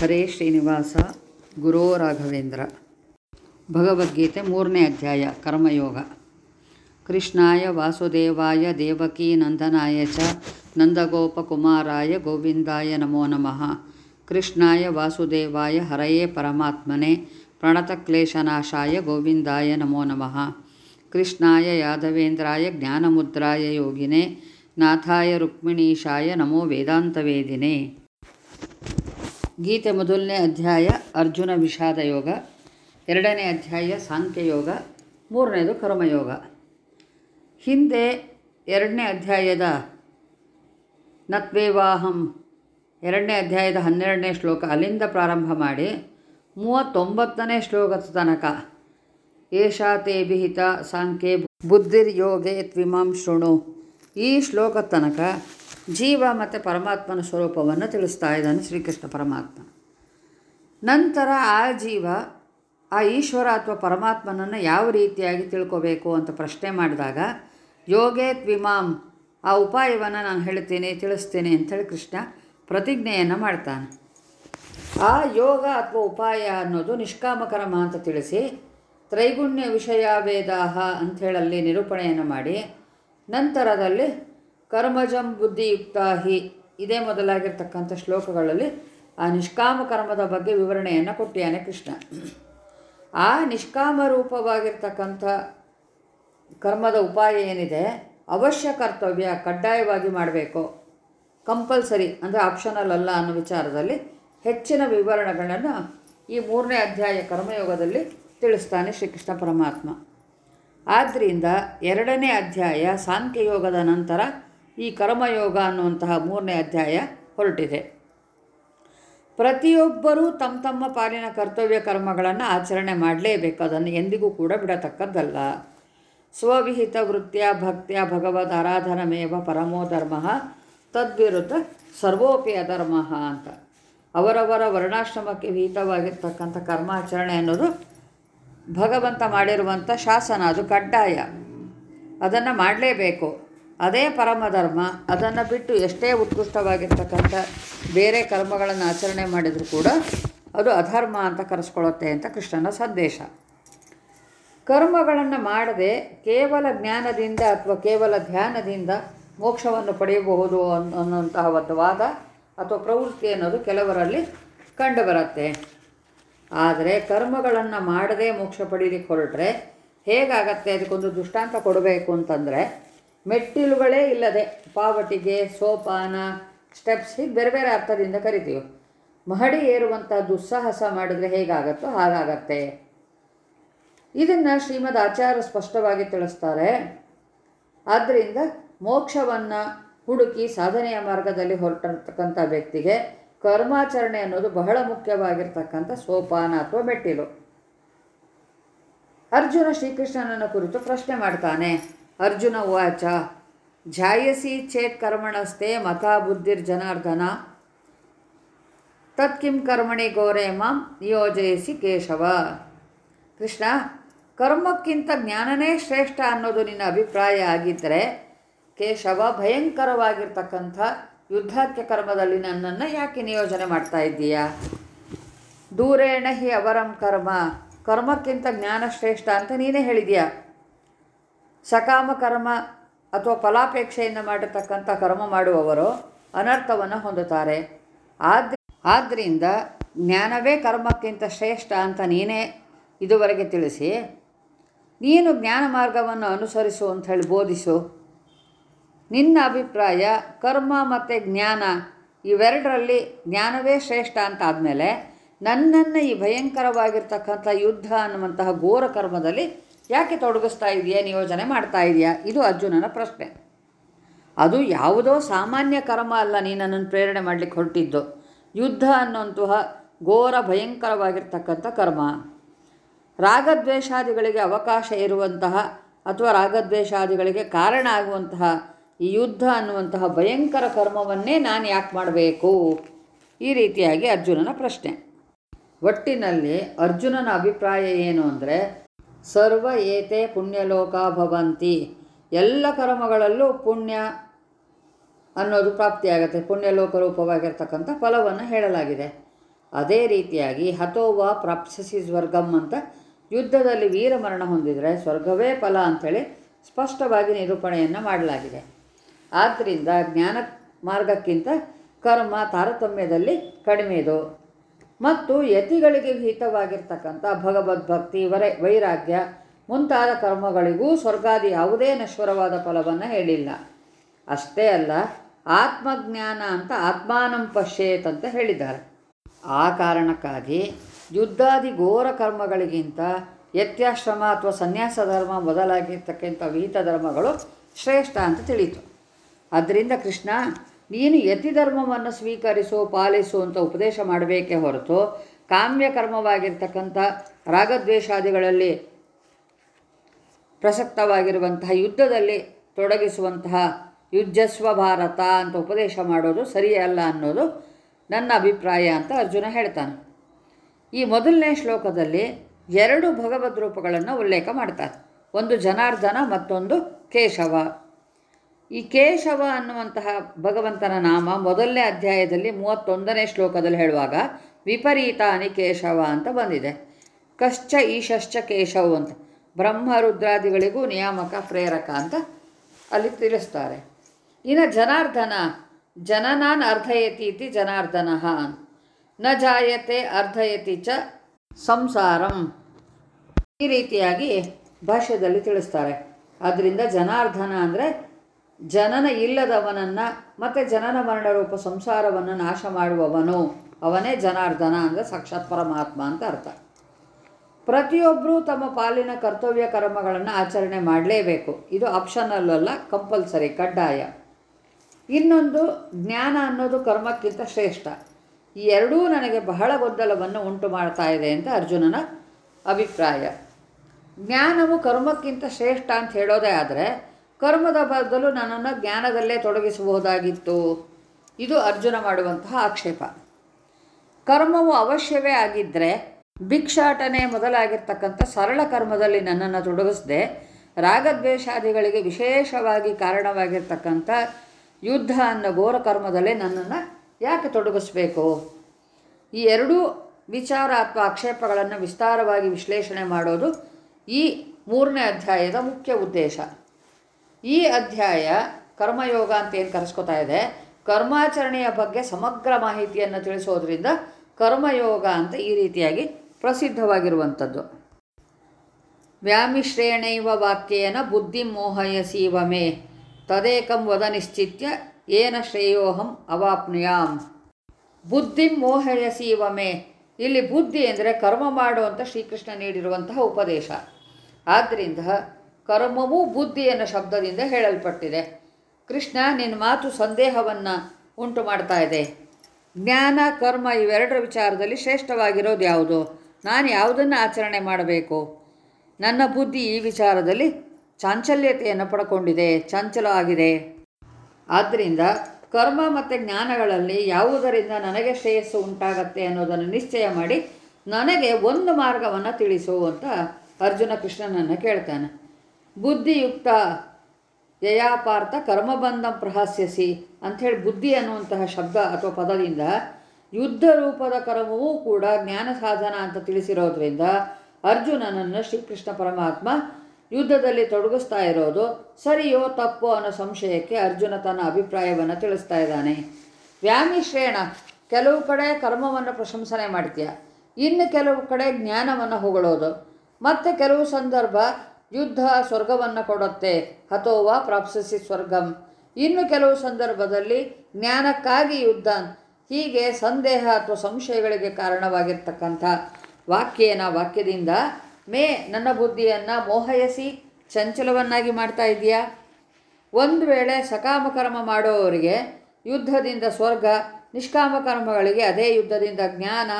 ಹರೇ ಶ್ರೀನಿವಾಸ, ಗುರೋ ರಾಘವೇಂದ್ರ. ಭಗವದ್ಗೀತೆ ಮೂರನೇ ಅಧ್ಯಾಯ, ಕರ್ಮಯೋಗ. ಕೃಷ್ಣಾಯ ವಾಸುದೇವಾಯ, ದೇವಕೀ ನಂದನಾಯ ಚ, ನಂದಗೋಪಕುಮಾರಾಯ ಗೋವಿಂದಾಯ ನಮೋ ನಮಃ. ಕೃಷ್ಣಾಯ ವಾಸುದೇವಾಯ, ಹರಯೇ ಪರಮಾತ್ಮನೆ ಪ್ರಣತಕ್ಲೇಶನಾಶಾಯ ಗೋವಿಂದಾಯ ನಮೋ ನಮಃ. ಕೃಷ್ಣಾಯ ಯಾದವೇಂದ್ರಾಯ, ಜ್ಞಾನಮುದ್ರಾಯ ಯೋಗಿನೇ, ನಾಥಾಯ ರುಕ್ಮಿಣೀಶಾಯ ನಮೋ ವೇದಾಂತವೇದಿನೇ. ಗೀತೆ ಮೊದಲನೇ ಅಧ್ಯಾಯ ಅರ್ಜುನ ವಿಷಾದ ಯೋಗ, ಎರಡನೇ ಅಧ್ಯಾಯ ಸಾಂಖ್ಯಯೋಗ ಮೂರನೇದು ಕರ್ಮಯೋಗ ಹಿಂದೆ ಎರಡನೇ ಅಧ್ಯಾಯದ ನತ್ವೇವಾಹಂ, ಎರಡನೇ ಅಧ್ಯಾಯದ ಹನ್ನೆರಡನೇ ಶ್ಲೋಕ ಅಲ್ಲಿಂದ ಪ್ರಾರಂಭ ಮಾಡಿ ಮೂವತ್ತೊಂಬತ್ತನೇ ಶ್ಲೋಕದ ತನಕ ಏಷಾ ತೇ ವಿಹಿತ ಸಾಂಖ್ಯೆ ಬುದ್ಧಿರ್ಯೋಗೆ ತ್ವಿಮಾಂ ಶೃಣು. ಈ ಶ್ಲೋಕದ ತನಕ ಜೀವ ಮತ್ತು ಪರಮಾತ್ಮನ ಸ್ವರೂಪವನ್ನು ತಿಳಿಸ್ತಾ ಇದ್ದಾನೆ ಶ್ರೀಕೃಷ್ಣ ಪರಮಾತ್ಮ. ನಂತರ ಆ ಜೀವ, ಆ ಈಶ್ವರ ಅಥವಾ ಪರಮಾತ್ಮನನ್ನು ಯಾವ ರೀತಿಯಾಗಿ ತಿಳ್ಕೋಬೇಕು ಅಂತ ಪ್ರಶ್ನೆ ಮಾಡಿದಾಗ, ಯೋಗೇ ತ್ವಿಮಾಂ, ಆ ಉಪಾಯವನ್ನು ನಾನು ಹೇಳ್ತೇನೆ, ತಿಳಿಸ್ತೇನೆ ಅಂಥೇಳಿ ಕೃಷ್ಣ ಪ್ರತಿಜ್ಞೆಯನ್ನು ಮಾಡ್ತಾನೆ. ಆ ಯೋಗ ಅಥವಾ ಉಪಾಯ ಅನ್ನೋದು ನಿಷ್ಕಾಮಕರ್ಮ ಅಂತ ತಿಳಿಸಿ, ತ್ರೈಗುಣ್ಯ ವಿಷಯ ವೇದಾಹ ಅಂಥೇಳಲ್ಲಿ ನಿರೂಪಣೆಯನ್ನು ಮಾಡಿ, ನಂತರದಲ್ಲಿ ಕರ್ಮಜಂ ಬುದ್ಧಿಯುಕ್ತ ಹಿ. ಇದೇ ಮೊದಲಾಗಿರ್ತಕ್ಕಂಥ ಶ್ಲೋಕಗಳಲ್ಲಿ ಆ ನಿಷ್ಕಾಮ ಕರ್ಮದ ಬಗ್ಗೆ ವಿವರಣೆಯನ್ನು ಕೊಟ್ಟಿಯಾನೆ ಕೃಷ್ಣ. ಆ ನಿಷ್ಕಾಮ ರೂಪವಾಗಿರ್ತಕ್ಕಂಥ ಕರ್ಮದ ಉಪಾಯ ಏನಿದೆ? ಅವಶ್ಯ ಕರ್ತವ್ಯ, ಕಡ್ಡಾಯವಾಗಿ ಮಾಡಬೇಕು. ಕಂಪಲ್ಸರಿ, ಅಂದರೆ ಆಪ್ಷನಲ್ ಅಲ್ಲ ಅನ್ನೋ ವಿಚಾರದಲ್ಲಿ ಹೆಚ್ಚಿನ ವಿವರಣೆಗಳನ್ನು ಈ ಮೂರನೇ ಅಧ್ಯಾಯ ಕರ್ಮಯೋಗದಲ್ಲಿ ತಿಳಿಸ್ತಾನೆ ಶ್ರೀಕೃಷ್ಣ ಪರಮಾತ್ಮ. ಆದ್ದರಿಂದ ಎರಡನೇ ಅಧ್ಯಾಯ ಸಾಂಖ್ಯಯೋಗದ ನಂತರ ಈ ಕರ್ಮಯೋಗ ಅನ್ನುವಂತಹ ಮೂರನೇ ಅಧ್ಯಾಯ ಹೊರಟಿದೆ. ಪ್ರತಿಯೊಬ್ಬರೂ ತಮ್ಮ ತಮ್ಮ ಪಾಲಿನ ಕರ್ತವ್ಯ ಕರ್ಮಗಳನ್ನು ಆಚರಣೆ ಮಾಡಲೇಬೇಕು. ಅದನ್ನು ಎಂದಿಗೂ ಕೂಡ ಬಿಡತಕ್ಕದ್ದಲ್ಲ. ಸ್ವವಿಹಿತ ವೃತ್ತಿಯ ಭಕ್ತಿಯ ಭಗವದ್ ಆರಾಧನಮೇವ ಪರಮೋ ಧರ್ಮ ತದ್ವಿರುದ್ಧ ಸರ್ವೋಪಿ ಅಧರ್ಮ ಅಂತ. ಅವರವರ ವರ್ಣಾಶ್ರಮಕ್ಕೆ ವಿಹಿತವಾಗಿರ್ತಕ್ಕಂಥ ಕರ್ಮಾಚರಣೆ ಅನ್ನೋದು ಭಗವಂತ ಮಾಡಿರುವಂಥ ಶಾಸನ. ಅದು ಕಡ್ಡಾಯ. ಅದನ್ನು ಮಾಡಲೇಬೇಕು. ಅದೇ ಪರಮಧರ್ಮ ಅದನ್ನು ಬಿಟ್ಟು ಎಷ್ಟೇ ಉತ್ಕೃಷ್ಟವಾಗಿರ್ತಕ್ಕಂಥ ಬೇರೆ ಕರ್ಮಗಳನ್ನು ಆಚರಣೆ ಮಾಡಿದರೂ ಕೂಡ ಅದು ಅಧರ್ಮ ಅಂತ ಕರೆಸ್ಕೊಳ್ಳುತ್ತೆ ಅಂತ ಕೃಷ್ಣನ ಸಂದೇಶ. ಕರ್ಮಗಳನ್ನು ಮಾಡದೆ ಕೇವಲ ಜ್ಞಾನದಿಂದ ಅಥವಾ ಕೇವಲ ಧ್ಯಾನದಿಂದ ಮೋಕ್ಷವನ್ನು ಪಡೆಯಬಹುದು ಅನ್ನುವಂತಹ ಒಂದು ವಾದ ಅಥವಾ ಪ್ರವೃತ್ತಿ ಅನ್ನೋದು ಕೆಲವರಲ್ಲಿ ಕಂಡುಬರುತ್ತೆ ಆದರೆ ಕರ್ಮಗಳನ್ನು ಮಾಡದೇ ಮೋಕ್ಷ ಪಡೀಲಿಕ್ಕೆ ಹೊರಟ್ರೆ ಹೇಗಾಗತ್ತೆ? ಅದಕ್ಕೊಂದು ದೃಷ್ಟಾಂತ ಕೊಡಬೇಕು ಅಂತಂದರೆ ಮೆಟ್ಟಿಲುಗಳೇ ಇಲ್ಲದೆ ಪಾವಟಿಗೆ ಸೋಪಾನ, ಸ್ಟೆಪ್ಸ್ ಹೀಗೆ ಬೇರೆ ಬೇರೆ ಅರ್ಥದಿಂದ ಕರಿತೀವಿ. ಮಹಡಿ ಏರುವಂಥ ದುಸ್ಸಾಹಸ ಮಾಡಿದರೆ ಹೇಗಾಗತ್ತೋ ಹಾಗಾಗತ್ತೆ. ಇದನ್ನು ಶ್ರೀಮದ್ ಆಚಾರ್ಯ ಸ್ಪಷ್ಟವಾಗಿ ತಿಳಿಸ್ತಾರೆ. ಆದ್ದರಿಂದ ಮೋಕ್ಷವನ್ನು ಹುಡುಕಿ ಸಾಧನೆಯ ಮಾರ್ಗದಲ್ಲಿ ಹೊರಟಿರ್ತಕ್ಕಂಥ ವ್ಯಕ್ತಿಗೆ ಕರ್ಮಾಚರಣೆ ಅನ್ನೋದು ಬಹಳ ಮುಖ್ಯವಾಗಿರ್ತಕ್ಕಂಥ ಸೋಪಾನ ಅಥವಾ ಮೆಟ್ಟಿಲು. ಅರ್ಜುನ ಶ್ರೀಕೃಷ್ಣನನ್ನು ಕುರಿತು ಪ್ರಶ್ನೆ ಮಾಡ್ತಾನೆ. ಅರ್ಜುನ ಉವಾಚ ಝಾಯಸಿ ಚೇತ್ ಕರ್ಮಣಸ್ತೆ ಮತಾ ಬುದ್ಧಿರ್ ಜನಾರ್ದನ ತತ್ಕಿಂ ಕರ್ಮಣಿ ಗೋರೆ ಮಾಂ ನಿಯೋಜಯಿಸಿ ಕೇಶವ. ಕೃಷ್ಣ, ಕರ್ಮಕ್ಕಿಂತ ಜ್ಞಾನನೇ ಶ್ರೇಷ್ಠ ಅನ್ನೋದು ನಿನ್ನ ಅಭಿಪ್ರಾಯ ಆಗಿದ್ದರೆ ಕೇಶವ ಭಯಂಕರವಾಗಿರ್ತಕ್ಕಂಥ ಯುದ್ಧಕ್ಕೆ ಕರ್ಮದಲ್ಲಿ ನನ್ನನ್ನು ಯಾಕೆ ನಿಯೋಜನೆ ಮಾಡ್ತಾ ಇದ್ದೀಯಾ? ದೂರೇಣ ಹಿ ಅವರಂ ಕರ್ಮ. ಕರ್ಮಕ್ಕಿಂತ ಜ್ಞಾನ ಶ್ರೇಷ್ಠ ಅಂತ ನೀನೇ ಹೇಳಿದೀಯ? ಸಕಾಮ ಕರ್ಮ ಅಥವಾ ಫಲಾಪೇಕ್ಷೆಯಿಂದ ಮಾಡಿರ್ತಕ್ಕಂಥ ಕರ್ಮ ಮಾಡುವವರು ಅನರ್ಥವನ್ನು ಹೊಂದುತ್ತಾರೆ. ಆದ್ರ ಆದ್ದರಿಂದ ಜ್ಞಾನವೇ ಕರ್ಮಕ್ಕಿಂತ ಶ್ರೇಷ್ಠ ಅಂತ ನೀನೇ ಇದುವರೆಗೆ ತಿಳಿಸಿ. ನೀನು ಜ್ಞಾನ ಮಾರ್ಗವನ್ನು ಅನುಸರಿಸು ಅಂತ ಹೇಳಿ ಬೋಧಿಸು. ನಿನ್ನ ಅಭಿಪ್ರಾಯ, ಕರ್ಮ ಮತ್ತು ಜ್ಞಾನ ಇವೆರಡರಲ್ಲಿ ಜ್ಞಾನವೇ ಶ್ರೇಷ್ಠ ಅಂತ ಆದಮೇಲೆ ನನ್ನನ್ನು ಈ ಭಯಂಕರವಾಗಿರ್ತಕ್ಕಂಥ ಯುದ್ಧ ಅನ್ನುವಂತಹ ಘೋರ ಕರ್ಮದಲ್ಲಿ ಯಾಕೆ ತೊಡಗಿಸ್ತಾ ಇದೆಯಾ, ನಿಯೋಜನೆ ಮಾಡ್ತಾ ಇದೆಯಾ? ಇದು ಅರ್ಜುನನ ಪ್ರಶ್ನೆ. ಅದು ಯಾವುದೋ ಸಾಮಾನ್ಯ ಕರ್ಮ ಅಲ್ಲ ನೀನನ್ನು ಪ್ರೇರಣೆ ಮಾಡಲಿಕ್ಕೆ ಹೊರಟಿದ್ದು. ಯುದ್ಧ ಅನ್ನುವಂತಹ ಘೋರ ಭಯಂಕರವಾಗಿರ್ತಕ್ಕಂಥ ಕರ್ಮ. ರಾಗದ್ವೇಷಾದಿಗಳಿಗೆ ಅವಕಾಶ ಇರುವಂತಹ ಅಥವಾ ರಾಗದ್ವೇಷಾದಿಗಳಿಗೆ ಕಾರಣ ಆಗುವಂತಹ ಈ ಯುದ್ಧ ಅನ್ನುವಂತಹ ಭಯಂಕರ ಕರ್ಮವನ್ನೇ ನಾನು ಯಾಕೆ ಮಾಡಬೇಕು? ಈ ರೀತಿಯಾಗಿ ಅರ್ಜುನನ ಪ್ರಶ್ನೆ. ಒಟ್ಟಿನಲ್ಲಿ ಅರ್ಜುನನ ಅಭಿಪ್ರಾಯ ಏನು ಅಂದರೆ ಸರ್ವ ಏತೆ ಪುಣ್ಯಲೋಕ ಭವಂತಿ. ಎಲ್ಲ ಕರ್ಮಗಳಲ್ಲೂ ಪುಣ್ಯ ಅನ್ನೋದು ಪ್ರಾಪ್ತಿಯಾಗುತ್ತೆ. ಪುಣ್ಯಲೋಕ ರೂಪವಾಗಿರ್ತಕ್ಕಂಥ ಫಲವನ್ನು ಹೇಳಲಾಗಿದೆ. ಅದೇ ರೀತಿಯಾಗಿ ಹತೋವ ಪ್ರಾಪ್ಸಸಿ ಸ್ವರ್ಗಂ ಅಂತ ಯುದ್ಧದಲ್ಲಿ ವೀರಮರಣ ಹೊಂದಿದರೆ ಸ್ವರ್ಗವೇ ಫಲ ಅಂಥೇಳಿ ಸ್ಪಷ್ಟವಾಗಿ ನಿರೂಪಣೆಯನ್ನು ಮಾಡಲಾಗಿದೆ. ಆದ್ದರಿಂದ ಜ್ಞಾನ ಮಾರ್ಗಕ್ಕಿಂತ ಕರ್ಮ ತಾರತಮ್ಯದಲ್ಲಿ ಕಡಿಮೆದು. ಮತ್ತು ಯತಿಗಳಿಗೆ ಹಿತವಾಗಿರ್ತಕ್ಕಂಥ ಭಗವದ್ಭಕ್ತಿ ವರ, ವೈರಾಗ್ಯ ಮುಂತಾದ ಕರ್ಮಗಳಿಗೂ ಸ್ವರ್ಗಾದಿ ಯಾವುದೇ ನಶ್ವರವಾದ ಫಲವನ್ನು ಹೇಳಿಲ್ಲ. ಅಷ್ಟೇ ಅಲ್ಲ, ಆತ್ಮಜ್ಞಾನ ಅಂತ ಆತ್ಮಾನಂ ಪಶ್ಯೇತ್ ಅಂತ ಹೇಳಿದ್ದಾರೆ. ಆ ಕಾರಣಕ್ಕಾಗಿ ಯುದ್ಧಾದಿ ಘೋರ ಕರ್ಮಗಳಿಗಿಂತ ಯತ್ಯಾಶ್ರಮ ಅಥವಾ ಸನ್ಯಾಸ ಧರ್ಮ ಮೊದಲಾಗಿರ್ತಕ್ಕಂಥ ವಿಹಿತ ಧರ್ಮಗಳು ಶ್ರೇಷ್ಠ ಅಂತ ತಿಳಿಯಿತು ಆದ್ದರಿಂದ ಕೃಷ್ಣ ನೀನು ಯತಿ ಧರ್ಮವನ್ನು ಸ್ವೀಕರಿಸು, ಪಾಲಿಸು ಅಂತ ಉಪದೇಶ ಮಾಡಬೇಕೇ ಹೊರತು ಕಾಮ್ಯ ಕರ್ಮವಾಗಿರ್ತಕ್ಕಂಥ ರಾಗದ್ವೇಷಾದಿಗಳಲ್ಲಿ ಪ್ರಸಕ್ತವಾಗಿರುವಂತಹ ಯುದ್ಧದಲ್ಲಿ ತೊಡಗಿಸುವಂತಹ ಯುಜ್ಜಸ್ವ ಭಾರತ ಅಂತ ಉಪದೇಶ ಮಾಡೋದು ಸರಿಯಲ್ಲ ಅನ್ನೋದು ನನ್ನ ಅಭಿಪ್ರಾಯ ಅಂತ ಅರ್ಜುನ ಹೇಳ್ತಾನೆ. ಈ ಮೊದಲನೇ ಶ್ಲೋಕದಲ್ಲಿ ಎರಡು ಭಗವದ್ ರೂಪಗಳನ್ನು ಉಲ್ಲೇಖ ಮಾಡ್ತಾರೆ. ಒಂದು ಜನಾರ್ದನ, ಮತ್ತೊಂದು ಕೇಶವ. ಈ ಕೇಶವ ಅನ್ನುವಂತಹ ಭಗವಂತನ ನಾಮ ಮೊದಲನೇ ಅಧ್ಯಾಯದಲ್ಲಿ ಮೂವತ್ತೊಂದನೇ ಶ್ಲೋಕದಲ್ಲಿ ಹೇಳುವಾಗ ವಿಪರೀತಾನಿ ಕೇಶವ ಅಂತ ಬಂದಿದೆ. ಕಶ್ಚ ಈಶಶ್ಚ ಕೇಶವ ಅಂತ. ಬ್ರಹ್ಮ ರುದ್ರಾದಿಗಳಿಗೂ ನಿಯಾಮಕ, ಪ್ರೇರಕ ಅಂತ ಅಲ್ಲಿ ತಿಳಿಸ್ತಾರೆ. ಇನ್ನು ಜನಾರ್ದನ, ಜನನಾನ್ ಅರ್ಧಯತಿ ಇತಿ ಜನಾರ್ದನ. ನ ಜಾಯತೆ ಅರ್ಧಯತಿ ಚ ಸಂಸಾರಂ. ಈ ರೀತಿಯಾಗಿ ಭಾಷೆಯಲ್ಲಿ ತಿಳಿಸ್ತಾರೆ. ಆದ್ದರಿಂದ ಜನಾರ್ದನ ಅಂದರೆ ಜನನ ಇಲ್ಲದವನನ್ನು ಮತ್ತು ಜನನ ಮರಣ ರೂಪ ಸಂಸಾರವನ್ನು ನಾಶ ಮಾಡುವವನು ಅವನೇ ಜನಾರ್ದನ ಅಂದರೆ ಸಾಕ್ಷಾತ್ ಪರಮಾತ್ಮ ಅಂತ ಅರ್ಥ. ಪ್ರತಿಯೊಬ್ಬರೂ ತಮ್ಮ ಪಾಲಿನ ಕರ್ತವ್ಯ ಕರ್ಮಗಳನ್ನು ಆಚರಣೆ ಮಾಡಲೇಬೇಕು. ಇದು ಆಪ್ಷನಲ್ ಅಲ್ಲ ಕಂಪಲ್ಸರಿ ಕಡ್ಡಾಯ. ಇನ್ನೊಂದು, ಜ್ಞಾನ ಅನ್ನೋದು ಕರ್ಮಕ್ಕಿಂತ ಶ್ರೇಷ್ಠ. ಈ ಎರಡೂ ನನಗೆ ಬಹಳ ಗೊಂದಲವನ್ನು ಉಂಟು ಮಾಡ್ತಾ ಇದೆ ಅಂತ ಅರ್ಜುನನ ಅಭಿಪ್ರಾಯ. ಜ್ಞಾನವು ಕರ್ಮಕ್ಕಿಂತ ಶ್ರೇಷ್ಠ ಅಂತ ಹೇಳೋದೇ ಆದರೆ ಕರ್ಮದ ಬದಲು ನನ್ನನ್ನು ಜ್ಞಾನದಲ್ಲೇ ತೊಡಗಿಸಬಹುದಾಗಿತ್ತು. ಇದು ಅರ್ಜುನ ಮಾಡುವಂತಹ ಆಕ್ಷೇಪ. ಕರ್ಮವು ಅವಶ್ಯವೇ ಆಗಿದ್ದರೆ ಭಿಕ್ಷಾಟನೆ ಮೊದಲಾಗಿರ್ತಕ್ಕಂಥ ಸರಳ ಕರ್ಮದಲ್ಲಿ ನನ್ನನ್ನು ತೊಡಗಿಸದೆ ರಾಗದ್ವೇಷಾದಿಗಳಿಗೆ ವಿಶೇಷವಾಗಿ ಕಾರಣವಾಗಿರ್ತಕ್ಕಂಥ ಯುದ್ಧ ಅನ್ನೋ ಘೋರ ಕರ್ಮದಲ್ಲೇ ನನ್ನನ್ನು ಯಾಕೆ ತೊಡಗಿಸ್ಬೇಕು? ಈ ಎರಡೂ ವಿಚಾರ ಅಥವಾ ಆಕ್ಷೇಪಗಳನ್ನು ವಿಸ್ತಾರವಾಗಿ ವಿಶ್ಲೇಷಣೆ ಮಾಡೋದು ಈ ಮೂರನೇ ಅಧ್ಯಾಯದ ಮುಖ್ಯ ಉದ್ದೇಶ. ಈ ಅಧ್ಯಾಯ ಕರ್ಮಯೋಗ ಅಂತ ಏನು ಕರೆಸ್ಕೊತಾ ಇದೆ? ಕರ್ಮಾಚರಣೆಯ ಬಗ್ಗೆ ಸಮಗ್ರ ಮಾಹಿತಿಯನ್ನು ತಿಳಿಸೋದ್ರಿಂದ ಕರ್ಮಯೋಗ ಅಂತ ಈ ರೀತಿಯಾಗಿ ಪ್ರಸಿದ್ಧವಾಗಿರುವಂಥದ್ದು. ವ್ಯಾಮಿಶ್ರೇಣೈವ ವಾಕ್ಯೇನ ಬುದ್ಧಿ ಮೋಹಯಸೀವ ಮೇ ತದೇಕಂ ವದ ನಿಶ್ಚಿತ್ಯ ಏನ ಶ್ರೇಯೋಹಂ ಅವಾಪ್ನುಯಾಂ. ಬುದ್ಧಿ ಮೋಹಯಸೀವ ಮೇ ಇಲ್ಲಿ ಬುದ್ಧಿ ಅಂದರೆ ಕರ್ಮ ಮಾಡುವಂಥ ಶ್ರೀಕೃಷ್ಣ ನೀಡಿರುವಂತಹ ಉಪದೇಶ. ಆದ್ದರಿಂದ ಕರ್ಮವೂ ಬುದ್ಧಿ ಎನ್ನುವ ಶಬ್ದದಿಂದ ಹೇಳಲ್ಪಟ್ಟಿದೆ. ಕೃಷ್ಣ, ನಿನ್ನ ಮಾತು ಸಂದೇಹವನ್ನು ಉಂಟು ಮಾಡ್ತಾ ಇದೆ. ಜ್ಞಾನ, ಕರ್ಮ ಇವೆರಡರ ವಿಚಾರದಲ್ಲಿ ಶ್ರೇಷ್ಠವಾಗಿರೋದು ಯಾವುದು? ನಾನು ಯಾವುದನ್ನು ಆಚರಣೆ ಮಾಡಬೇಕು? ನನ್ನ ಬುದ್ಧಿ ಈ ವಿಚಾರದಲ್ಲಿ ಚಾಂಚಲ್ಯತೆಯನ್ನು ಪಡ್ಕೊಂಡಿದೆ, ಚಂಚಲ ಆಗಿದೆ. ಆದ್ದರಿಂದ ಕರ್ಮ ಮತ್ತು ಜ್ಞಾನಗಳಲ್ಲಿ ಯಾವುದರಿಂದ ನನಗೆ ಶ್ರೇಯಸ್ಸು ಉಂಟಾಗತ್ತೆ ಅನ್ನೋದನ್ನು ನಿಶ್ಚಯ ಮಾಡಿ ನನಗೆ ಒಂದು ಮಾರ್ಗವನ್ನು ತಿಳಿಸು ಅಂತ ಅರ್ಜುನ ಕೃಷ್ಣನನ್ನು ಕೇಳ್ತಾನೆ. ಬುದ್ಧಿಯುಕ್ತ ಯಯಾಪಾರ್ಥ ಕರ್ಮಬಂಧಂ ಪ್ರಹಾಸ್ಯಸಿ ಅಂಥೇಳಿ ಬುದ್ಧಿ ಅನ್ನುವಂತಹ ಶಬ್ದ ಅಥವಾ ಪದದಿಂದ ಯುದ್ಧ ರೂಪದ ಕರ್ಮವೂ ಕೂಡ ಜ್ಞಾನ ಸಾಧನ ಅಂತ ತಿಳಿಸಿರೋದ್ರಿಂದ ಅರ್ಜುನನನ್ನು ಶ್ರೀಕೃಷ್ಣ ಪರಮಾತ್ಮ ಯುದ್ಧದಲ್ಲಿ ತೊಡಗಿಸ್ತಾ ಇರೋದು ಸರಿಯೋ ತಪ್ಪೋ ಅನ್ನೋ ಸಂಶಯಕ್ಕೆ ಅರ್ಜುನ ತನ್ನ ಅಭಿಪ್ರಾಯವನ್ನು ತಿಳಿಸ್ತಾ ಇದ್ದಾನೆ. ವ್ಯಾಮಿಶ್ರೇಣ ಕೆಲವು ಕಡೆ ಕರ್ಮವನ್ನು ಪ್ರಶಂಸನೆ ಮಾಡ್ತೀಯ, ಇನ್ನು ಕೆಲವು ಕಡೆ ಜ್ಞಾನವನ್ನು ಹೊಗಳೋದು, ಮತ್ತು ಕೆಲವು ಸಂದರ್ಭ ಯುದ್ಧ ಸ್ವರ್ಗವನ್ನು ಕೊಡುತ್ತೆ. ಹತೋವಾ ಪ್ರಾಪ್ಸಿಸಿ ಸ್ವರ್ಗಂ. ಇನ್ನು ಕೆಲವು ಸಂದರ್ಭದಲ್ಲಿ ಜ್ಞಾನಕ್ಕಾಗಿ ಯುದ್ಧ ಹೀಗೆ ಸಂದೇಹ ಅಥವಾ ಸಂಶಯಗಳಿಗೆ ಕಾರಣವಾಗಿರ್ತಕ್ಕಂಥ ವಾಕ್ಯನ ವಾಕ್ಯದಿಂದ, ಮೇ, ನನ್ನ ಬುದ್ಧಿಯನ್ನು ಮೋಹಯಸಿ, ಚಂಚಲವನ್ನಾಗಿ ಮಾಡ್ತಾ ಇದೆಯಾ ಒಂದು ವೇಳೆ ಸಕಾಮಕರ್ಮ ಮಾಡುವವರಿಗೆ ಯುದ್ಧದಿಂದ ಸ್ವರ್ಗ ನಿಷ್ಕಾಮಕರ್ಮಗಳಿಗೆ ಅದೇ ಯುದ್ಧದಿಂದ ಜ್ಞಾನ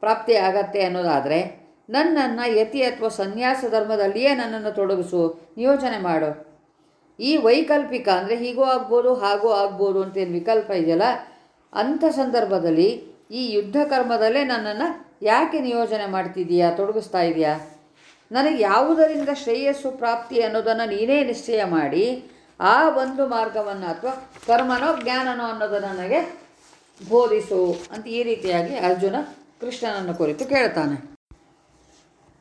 ಪ್ರಾಪ್ತಿ ಆಗತ್ತೆ ಅನ್ನೋದಾದರೆ ನನ್ನನ್ನು ಯತಿ ಅಥವಾ ಸನ್ಯಾಸ ಧರ್ಮದಲ್ಲಿಯೇ ನನ್ನನ್ನು ತೊಡಗಿಸು. ನಿಯೋಜನೆ ಮಾಡು. ಈ ವೈಕಲ್ಪಿಕ ಅಂದರೆ ಹೀಗೂ ಆಗ್ಬೋದು, ಹಾಗೂ ಆಗ್ಬೋದು ಅಂತೇನು ವಿಕಲ್ಪ ಇದೆಯಲ್ಲ, ಅಂಥ ಸಂದರ್ಭದಲ್ಲಿ ಈ ಯುದ್ಧ ಕರ್ಮದಲ್ಲೇ ನನ್ನನ್ನು ಯಾಕೆ ನಿಯೋಜನೆ ಮಾಡ್ತಿದೀಯಾ ತೊಡಗಿಸ್ತಾ ಇದೆಯಾ? ನನಗೆ ಯಾವುದರಿಂದ ಶ್ರೇಯಸ್ಸು ಪ್ರಾಪ್ತಿ ಅನ್ನೋದನ್ನು ನೀನೇ ನಿಶ್ಚಯ ಮಾಡಿ, ಆ ಒಂದು ಮಾರ್ಗವನ್ನು ಅಥವಾ ಕರ್ಮನೋ ಜ್ಞಾನನೋ ಅನ್ನೋದನ್ನು ನನಗೆ ಬೋಧಿಸು ಅಂತ ಈ ರೀತಿಯಾಗಿ ಅರ್ಜುನ ಕೃಷ್ಣನನ್ನು ಕುರಿತು ಕೇಳ್ತಾನೆ.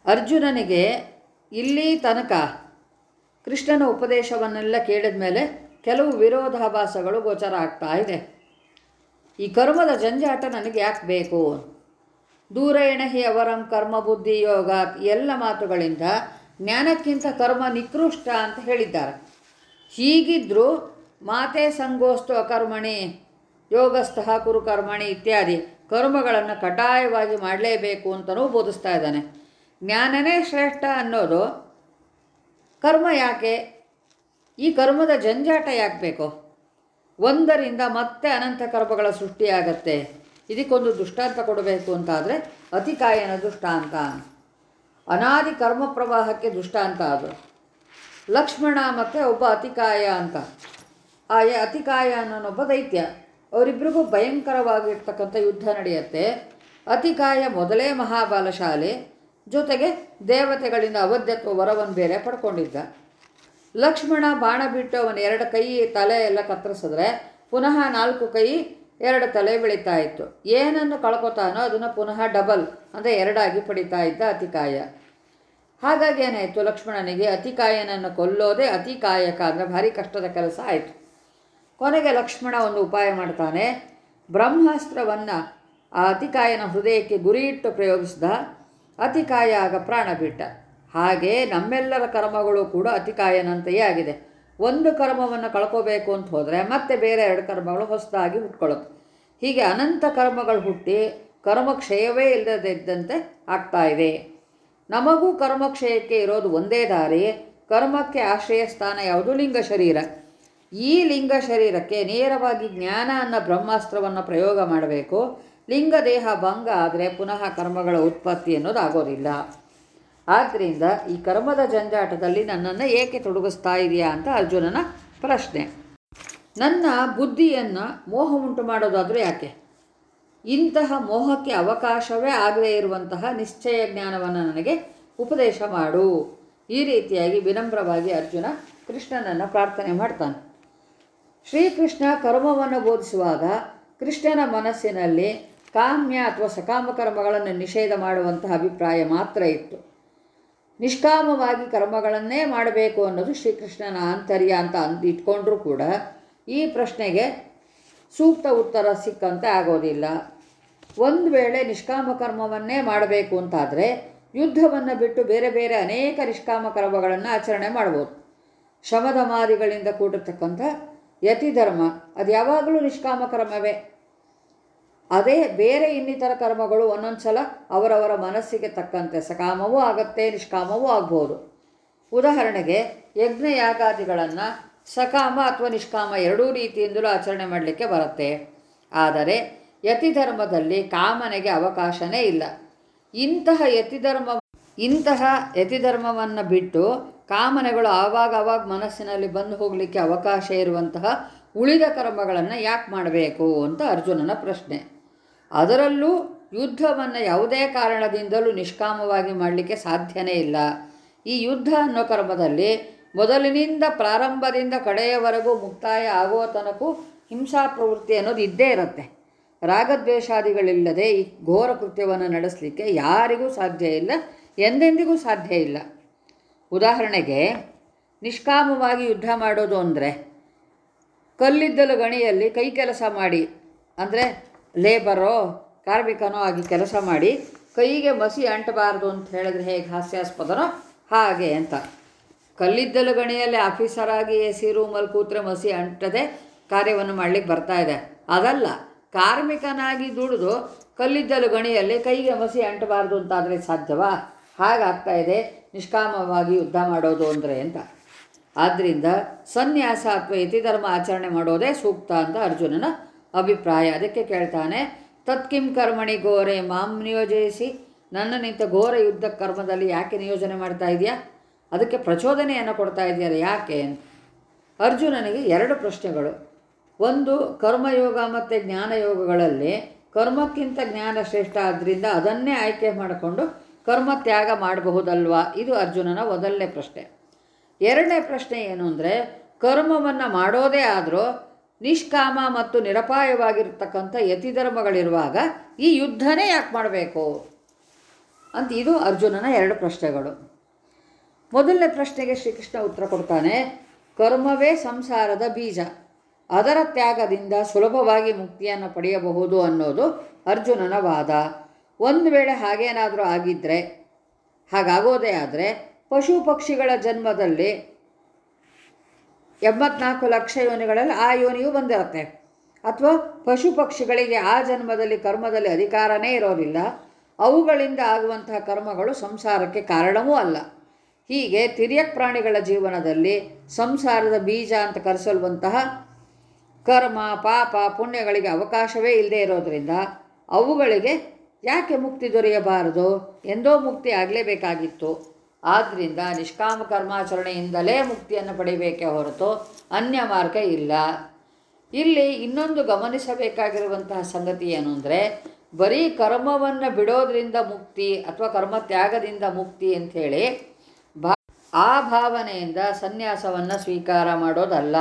ಅರ್ಜುನನಿಗೆ ಇಲ್ಲಿ ತನಕ ಕೃಷ್ಣನ ಉಪದೇಶವನ್ನೆಲ್ಲ ಕೇಳಿದ ಮೇಲೆ ಕೆಲವು ವಿರೋಧಾಭಾಸಗಳು ಗೋಚರ ಆಗ್ತಾ ಇದೆ. ಈ ಕರ್ಮದ ಜಂಜಾಟ ನನಗೆ ಯಾಕೆ ಬೇಕು? ದೂರ ಎಣಹಿ ಅವರಂ ಕರ್ಮ ಬುದ್ಧಿ ಯೋಗ ಎಲ್ಲ ಮಾತುಗಳಿಂದ ಜ್ಞಾನಕ್ಕಿಂತ ಕರ್ಮ ನಿಕೃಷ್ಟ ಅಂತ ಹೇಳಿದ್ದಾರೆ. ಹೀಗಿದ್ದರೂ ಮಾತೆ ಸಂಗೋಸ್ತು ಅಕರ್ಮಣಿ, ಯೋಗಸ್ಥಃ ಕುರುಕರ್ಮಣಿ ಇತ್ಯಾದಿ ಕರ್ಮಗಳನ್ನು ಕಡ್ಡಾಯವಾಗಿ ಮಾಡಲೇಬೇಕು ಅಂತಲೂ ಬೋಧಿಸ್ತಾ ಇದ್ದಾನೆ. ಜ್ಞಾನನೇ ಶ್ರೇಷ್ಠ ಅನ್ನೋದು ಕರ್ಮ ಯಾಕೆ? ಈ ಕರ್ಮದ ಜಂಜಾಟ ಯಾಕೆ ಬೇಕು? ಒಂದರಿಂದ ಮತ್ತೆ ಅನಂತ ಕರ್ಮಗಳ ಸೃಷ್ಟಿಯಾಗತ್ತೆ ಇದಕ್ಕೊಂದು ದೃಷ್ಟಾಂತ ಕೊಡಬೇಕು ಅಂತಾದರೆ ಅತಿಕಾಯನ ದೃಷ್ಟಾಂತ. ಅನಾದಿ ಕರ್ಮ ಪ್ರವಾಹಕ್ಕೆ ದೃಷ್ಟಾಂತ ಅದು. ಲಕ್ಷ್ಮಣ ಮತ್ತು ಒಬ್ಬ ಅತಿಕಾಯ ಅಂತ. ಆ ಅತಿಕಾಯ ಅನ್ನೋನೊಬ್ಬ ದೈತ್ಯ. ಅವರಿಬ್ಬರಿಗೂ ಭಯಂಕರವಾಗಿರ್ತಕ್ಕಂಥ ಯುದ್ಧ ನಡೆಯುತ್ತೆ. ಅತಿಕಾಯ ಮೊದಲೇ ಮಹಾಬಲಶಾಲಿ. ಜೊತೆಗೆ ದೇವತೆಗಳಿಂದ ಅವಧ್ಯತ್ವ ವರವನ್ನು ಬೇರೆ ಪಡ್ಕೊಂಡಿದ್ದ. ಲಕ್ಷ್ಮಣ ಬಾಣ ಬಿಟ್ಟು ಅವನ ಎರಡು ಕೈ ತಲೆ ಎಲ್ಲ ಕತ್ತರಿಸಿದ್ರೆ ಪುನಃ ನಾಲ್ಕು ಕೈ ಎರಡು ತಲೆ ಬೆಳೀತಾ ಇತ್ತು. ಏನನ್ನು ಕಳ್ಕೊತಾನೋ ಅದನ್ನು ಪುನಃ ಡಬಲ್ ಅಂದರೆ ಎರಡಾಗಿ ಪಡಿತಾ ಇದ್ದ ಅತಿಕಾಯ. ಹಾಗಾಗಿ ಏನಾಯಿತು? ಲಕ್ಷ್ಮಣನಿಗೆ ಅತಿಕಾಯನನ್ನು ಕೊಲ್ಲೋದೇ ಅತಿಕಾಯಕ ಅಂದರೆ ಭಾರಿ ಕಷ್ಟದ ಕೆಲಸ ಆಯಿತು. ಕೊನೆಗೆ ಲಕ್ಷ್ಮಣ ಒಂದು ಉಪಾಯ ಮಾಡ್ತಾನೆ. ಬ್ರಹ್ಮಾಸ್ತ್ರವನ್ನು ಆ ಅತಿಕಾಯನ ಹೃದಯಕ್ಕೆ ಗುರಿಯಿಟ್ಟು ಪ್ರಯೋಗಿಸಿದ. ಅತಿಕಾಯ ಆಗ ಪ್ರಾಣ ಬಿಟ್ಟ ಹಾಗೆ ನಮ್ಮೆಲ್ಲರ ಕರ್ಮಗಳು ಕೂಡ ಅತಿಕಾಯನಂತೆಯೇ ಆಗಿದೆ. ಒಂದು ಕರ್ಮವನ್ನು ಕಳ್ಕೋಬೇಕು ಅಂತ ಹೋದರೆ ಮತ್ತೆ ಬೇರೆ ಎರಡು ಕರ್ಮಗಳು ಹೊಸದಾಗಿ ಹುಟ್ಕೊಳ್ಳುತ್ತೆ. ಹೀಗೆ ಅನಂತ ಕರ್ಮಗಳು ಹುಟ್ಟಿ ಕರ್ಮಕ್ಷಯವೇ ಇಲ್ಲದೇ ಇದ್ದಂತೆ ಆಗ್ತಾ ಇದೆ. ನಮಗೂ ಕರ್ಮಕ್ಷಯಕ್ಕೆ ಇರೋದು ಒಂದೇ ದಾರಿ. ಕರ್ಮಕ್ಕೆ ಆಶ್ರಯ ಸ್ಥಾನ ಯಾವುದು? ಲಿಂಗ ಶರೀರ. ಈ ಲಿಂಗ ಶರೀರಕ್ಕೆ ನೇರವಾಗಿ ಜ್ಞಾನ ಅನ್ನೋ ಬ್ರಹ್ಮಾಸ್ತ್ರವನ್ನು ಪ್ರಯೋಗ ಮಾಡಬೇಕು. ಲಿಂಗ ದೇಹ ಭಂಗ ಆದರೆ ಪುನಃ ಕರ್ಮಗಳ ಉತ್ಪತ್ತಿ ಅನ್ನೋದು ಆಗೋದಿಲ್ಲ. ಆದ್ದರಿಂದ ಈ ಕರ್ಮದ ಜಂಜಾಟದಲ್ಲಿ ನನ್ನನ್ನು ಏಕೆ ತೊಡಗಿಸ್ತಾ ಇದೆಯಾ ಅಂತ ಅರ್ಜುನನ ಪ್ರಶ್ನೆ. ನನ್ನ ಬುದ್ಧಿಯನ್ನು ಮೋಹ ಉಂಟು ಮಾಡೋದಾದರೂ ಯಾಕೆ? ಇಂತಹ ಮೋಹಕ್ಕೆ ಅವಕಾಶವೇ ಆಗದೇ ಇರುವಂತಹ ನಿಶ್ಚಯ ಜ್ಞಾನವನ್ನು ನನಗೆ ಉಪದೇಶ ಮಾಡು. ಈ ರೀತಿಯಾಗಿ ವಿನಮ್ರವಾಗಿ ಅರ್ಜುನ ಕೃಷ್ಣನನ್ನು ಪ್ರಾರ್ಥನೆ ಮಾಡ್ತಾನೆ. ಶ್ರೀಕೃಷ್ಣ ಕರ್ಮವನ್ನು ಬೋಧಿಸುವಾಗ ಕೃಷ್ಣನ ಮನಸ್ಸಿನಲ್ಲಿ ಕಾಮ್ಯ ಅಥವಾ ಸಕಾಮ ಕರ್ಮಗಳನ್ನು ನಿಷೇಧ ಮಾಡುವಂತಹ ಅಭಿಪ್ರಾಯ ಮಾತ್ರ ಇತ್ತು. ನಿಷ್ಕಾಮವಾಗಿ ಕರ್ಮಗಳನ್ನೇ ಮಾಡಬೇಕು ಅನ್ನೋದು ಶ್ರೀಕೃಷ್ಣನ ಆಂತರ್ಯ ಅಂತ ಇಟ್ಕೊಂಡ್ರೂ ಕೂಡ ಈ ಪ್ರಶ್ನೆಗೆ ಸೂಕ್ತ ಉತ್ತರ ಸಿಕ್ಕಂತೆ ಆಗೋದಿಲ್ಲ. ಒಂದು ವೇಳೆ ನಿಷ್ಕಾಮ ಕರ್ಮವನ್ನೇ ಮಾಡಬೇಕು ಅಂತಾದರೆ ಯುದ್ಧವನ್ನು ಬಿಟ್ಟು ಬೇರೆ ಬೇರೆ ಅನೇಕ ನಿಷ್ಕಾಮ ಕರ್ಮಗಳನ್ನು ಆಚರಣೆ ಮಾಡ್ಬೋದು. ಶಮಧಮಾದಿಗಳಿಂದ ಕೂಡಿರ್ತಕ್ಕಂಥ ಯತಿಧರ್ಮ ಅದು ಯಾವಾಗಲೂ ನಿಷ್ಕಾಮ ಕರ್ಮವೇ? ಅದೇ ಬೇರೆ ಇನ್ನಿತರ ಕರ್ಮಗಳು ಒಂದೊಂದು ಸಲ ಅವರವರ ಮನಸ್ಸಿಗೆ ತಕ್ಕಂತೆ ಸಕಾಮವೂ ಆಗತ್ತೆ, ನಿಷ್ಕಾಮವೂ ಆಗ್ಬೋದು. ಉದಾಹರಣೆಗೆ ಯಜ್ಞ ಯಾಗಾದಿಗಳನ್ನು ಸಕಾಮ ಅಥವಾ ನಿಷ್ಕಾಮ ಎರಡೂ ರೀತಿಯಿಂದಲೂ ಆಚರಣೆ ಮಾಡಲಿಕ್ಕೆ ಬರುತ್ತೆ. ಆದರೆ, ಯತಿಧರ್ಮದಲ್ಲಿ ಕಾಮನೆಗೆ ಅವಕಾಶನೇ ಇಲ್ಲ. ಇಂತಹ ಯತಿಧರ್ಮ, ಇಂತಹ ಯತಿಧರ್ಮವನ್ನು ಬಿಟ್ಟು ಕಾಮನೆಗಳು ಆವಾಗ ಆವಾಗ ಮನಸ್ಸಿನಲ್ಲಿ ಬಂದು ಹೋಗಲಿಕ್ಕೆ ಅವಕಾಶ ಇರುವಂತಹ ಉಳಿದ ಕರ್ಮಗಳನ್ನು ಯಾಕೆ ಮಾಡಬೇಕು ಅಂತ ಅರ್ಜುನನ ಪ್ರಶ್ನೆ. ಅದರಲ್ಲೂ ಯುದ್ಧವನ್ನು ಯಾವುದೇ ಕಾರಣದಿಂದಲೂ ನಿಷ್ಕಾಮವಾಗಿ ಮಾಡಲಿಕ್ಕೆ ಸಾಧ್ಯನೇ ಇಲ್ಲ. ಈ ಯುದ್ಧ ಅನ್ನೋ ಕರ್ಮದಲ್ಲಿ ಮೊದಲಿನಿಂದ ಪ್ರಾರಂಭದಿಂದ ಕಡೆಯವರೆಗೂ ಮುಕ್ತಾಯ ಆಗುವ ತನಕೂ ಹಿಂಸಾ ಪ್ರವೃತ್ತಿ ಅನ್ನೋದು ಇದ್ದೇ ಇರುತ್ತೆ. ರಾಗದ್ವೇಷಾದಿಗಳಿಲ್ಲದೆ ಈ ಘೋರ ಕೃತ್ಯವನ್ನು ನಡೆಸಲಿಕ್ಕೆ ಯಾರಿಗೂ ಸಾಧ್ಯ ಇಲ್ಲ, ಎಂದೆಂದಿಗೂ ಸಾಧ್ಯ ಇಲ್ಲ. ಉದಾಹರಣೆಗೆ, ನಿಷ್ಕಾಮವಾಗಿ ಯುದ್ಧ ಮಾಡೋದು ಅಂದರೆ ಕಲ್ಲಿದ್ದಲು ಗಣಿಯಲ್ಲಿ ಕೈ ಕೆಲಸ ಮಾಡಿ, ಅಂದರೆ ಲೇಬರೋ, ಕಾರ್ಮಿಕನೋ ಆಗಿ ಕೆಲಸ ಮಾಡಿ ಕೈಗೆ ಮಸಿ ಅಂಟಬಾರದು ಅಂತ ಹೇಳಿದ್ರೆ ಹೇಗೆ ಹಾಸ್ಯಾಸ್ಪದನೋ ಹಾಗೆ ಅಂತ. ಕಲ್ಲಿದ್ದಲು ಗಣಿಯಲ್ಲಿ ಆಫೀಸರ್ ಆಗಿ ಎ ಸಿ ರೂಮಲ್ಲಿ ಕೂತ್ರೆ ಮಸಿ ಅಂಟದೆ ಕಾರ್ಯವನ್ನು ಮಾಡಲಿಕ್ಕೆ ಬರ್ತಾ ಇದೆ. ಅದಲ್ಲ, ಕಾರ್ಮಿಕನಾಗಿ ದುಡಿದು ಕಲ್ಲಿದ್ದಲು ಗಣಿಯಲ್ಲಿ ಕೈಗೆ ಮಸಿ ಅಂಟಬಾರ್ದು ಅಂತಾದರೆ ಸಾಧ್ಯವಾ? ಹಾಗಾಗ್ತಾ ಇದೆ, ನಿಷ್ಕಾಮವಾಗಿ ಯುದ್ಧ ಮಾಡೋದು ಅಂದರೆ ಅಂತ. ಆದ್ದರಿಂದ ಸನ್ಯಾಸ ಅಥವಾ ಯತಿಧರ್ಮ ಆಚರಣೆ ಮಾಡೋದೇ ಸೂಕ್ತ ಅಂತ ಅರ್ಜುನನ ಅಭಿಪ್ರಾಯ. ಅದಕ್ಕೆ ಕೇಳ್ತಾನೆ ತತ್ಕಿಂ ಕರ್ಮಣಿ ಘೋರೆ, ಮಾಂ ನಿಯೋಜಿಸಿ ನನ್ನ ನಿಂತ ಘೋರ ಯುದ್ಧ ಕರ್ಮದಲ್ಲಿ ಯಾಕೆ ನಿಯೋಜನೆ ಮಾಡ್ತಾ ಇದೆಯಾ ಅದಕ್ಕೆ ಪ್ರಚೋದನೆಯನ್ನು ಕೊಡ್ತಾ ಇದೆಯಲ್ಲ ಯಾಕೆ? ಅರ್ಜುನನಿಗೆ ಎರಡು ಪ್ರಶ್ನೆಗಳು. ಒಂದು, ಕರ್ಮಯೋಗ ಮತ್ತು ಜ್ಞಾನಯೋಗಗಳಲ್ಲಿ ಕರ್ಮಕ್ಕಿಂತ ಜ್ಞಾನ ಶ್ರೇಷ್ಠ ಆದ್ದರಿಂದ ಅದನ್ನೇ ಆಯ್ಕೆ ಮಾಡಿಕೊಂಡು ಕರ್ಮ ತ್ಯಾಗ ಮಾಡಬಹುದಲ್ವಾ? ಇದು ಅರ್ಜುನನ ಮೊದಲನೇ ಪ್ರಶ್ನೆ. ಎರಡನೇ ಪ್ರಶ್ನೆ ಏನು ಅಂದರೆ, ಕರ್ಮವನ್ನು ಮಾಡೋದೇ ಆದರೂ ನಿಷ್ಕಾಮ ಮತ್ತು ನಿರಪಾಯವಾಗಿರ್ತಕ್ಕಂಥ ಯತಿಧರ್ಮಗಳಿರುವಾಗ ಈ ಯುದ್ಧನೇ ಯಾಕೆ ಮಾಡಬೇಕು? ಅಂತ ಇದು ಅರ್ಜುನನ ಎರಡು ಪ್ರಶ್ನೆಗಳು. ಮೊದಲನೇ ಪ್ರಶ್ನೆಗೆ ಶ್ರೀಕೃಷ್ಣ ಉತ್ತರ ಕೊಡ್ತಾನೆ, ಕರ್ಮವೇ ಸಂಸಾರದ ಬೀಜ. ಅದರ ತ್ಯಾಗದಿಂದ ಸುಲಭವಾಗಿ ಮುಕ್ತಿಯನ್ನು ಪಡೆಯಬಹುದು ಅನ್ನೋದು ಅರ್ಜುನನ ವಾದ. ಒಂದು ವೇಳೆ ಹಾಗೇನಾದರೂ ಆಗಿದ್ದರೆ ಹಾಗಾಗೋದೇ ಆದರೆ ಪಶು ಪಕ್ಷಿಗಳ ಜನ್ಮದಲ್ಲಿ ಎಂಬತ್ನಾಲ್ಕು ಲಕ್ಷ ಯೋನಿಗಳಲ್ಲಿ ಆ ಯೋನಿಯು ಬಂದಿರುತ್ತೆ. ಅಥವಾ ಪಶು ಪಕ್ಷಿಗಳಿಗೆ ಆ ಜನ್ಮದಲ್ಲಿ ಕರ್ಮದಲ್ಲಿ ಅಧಿಕಾರನೇ ಇರೋದಿಲ್ಲ. ಅವುಗಳಿಂದ ಆಗುವಂತಹ ಕರ್ಮಗಳು ಸಂಸಾರಕ್ಕೆ ಕಾರಣವೂ ಅಲ್ಲ. ಹೀಗೆ ತಿರ್ಯಕ್ ಪ್ರಾಣಿಗಳ ಜೀವನದಲ್ಲಿ ಸಂಸಾರದ ಬೀಜ ಅಂತ ಕರೆಸಲ್ವಂತಹ ಕರ್ಮ, ಪಾಪ, ಪುಣ್ಯಗಳಿಗೆ ಅವಕಾಶವೇ ಇಲ್ಲದೆ ಇರೋದರಿಂದ ಅವುಗಳಿಗೆ ಯಾಕೆ ಮುಕ್ತಿ ದೊರೆಯಬಾರದು? ಎಂದೋ ಮುಕ್ತಿ ಆಗಲೇಬೇಕಾಗಿತ್ತು. ಆದ್ದರಿಂದ ನಿಷ್ಕಾಮ ಕರ್ಮಾಚರಣೆಯಿಂದಲೇ ಮುಕ್ತಿಯನ್ನು ಪಡಿಬೇಕೇ ಹೊರತು ಅನ್ಯ ಮಾರ್ಗ ಇಲ್ಲ. ಇಲ್ಲಿ ಇನ್ನೊಂದು ಗಮನಿಸಬೇಕಾಗಿರುವಂತಹ ಸಂಗತಿ ಏನು ಅಂದರೆ, ಬರೀ ಕರ್ಮವನ್ನು ಬಿಡೋದ್ರಿಂದ ಮುಕ್ತಿ ಅಥವಾ ಕರ್ಮ ತ್ಯಾಗದಿಂದ ಮುಕ್ತಿ ಅಂಥೇಳಿ ಭಾ, ಆ ಭಾವನೆಯಿಂದ ಸನ್ಯಾಸವನ್ನು ಸ್ವೀಕಾರ ಮಾಡೋದಲ್ಲ.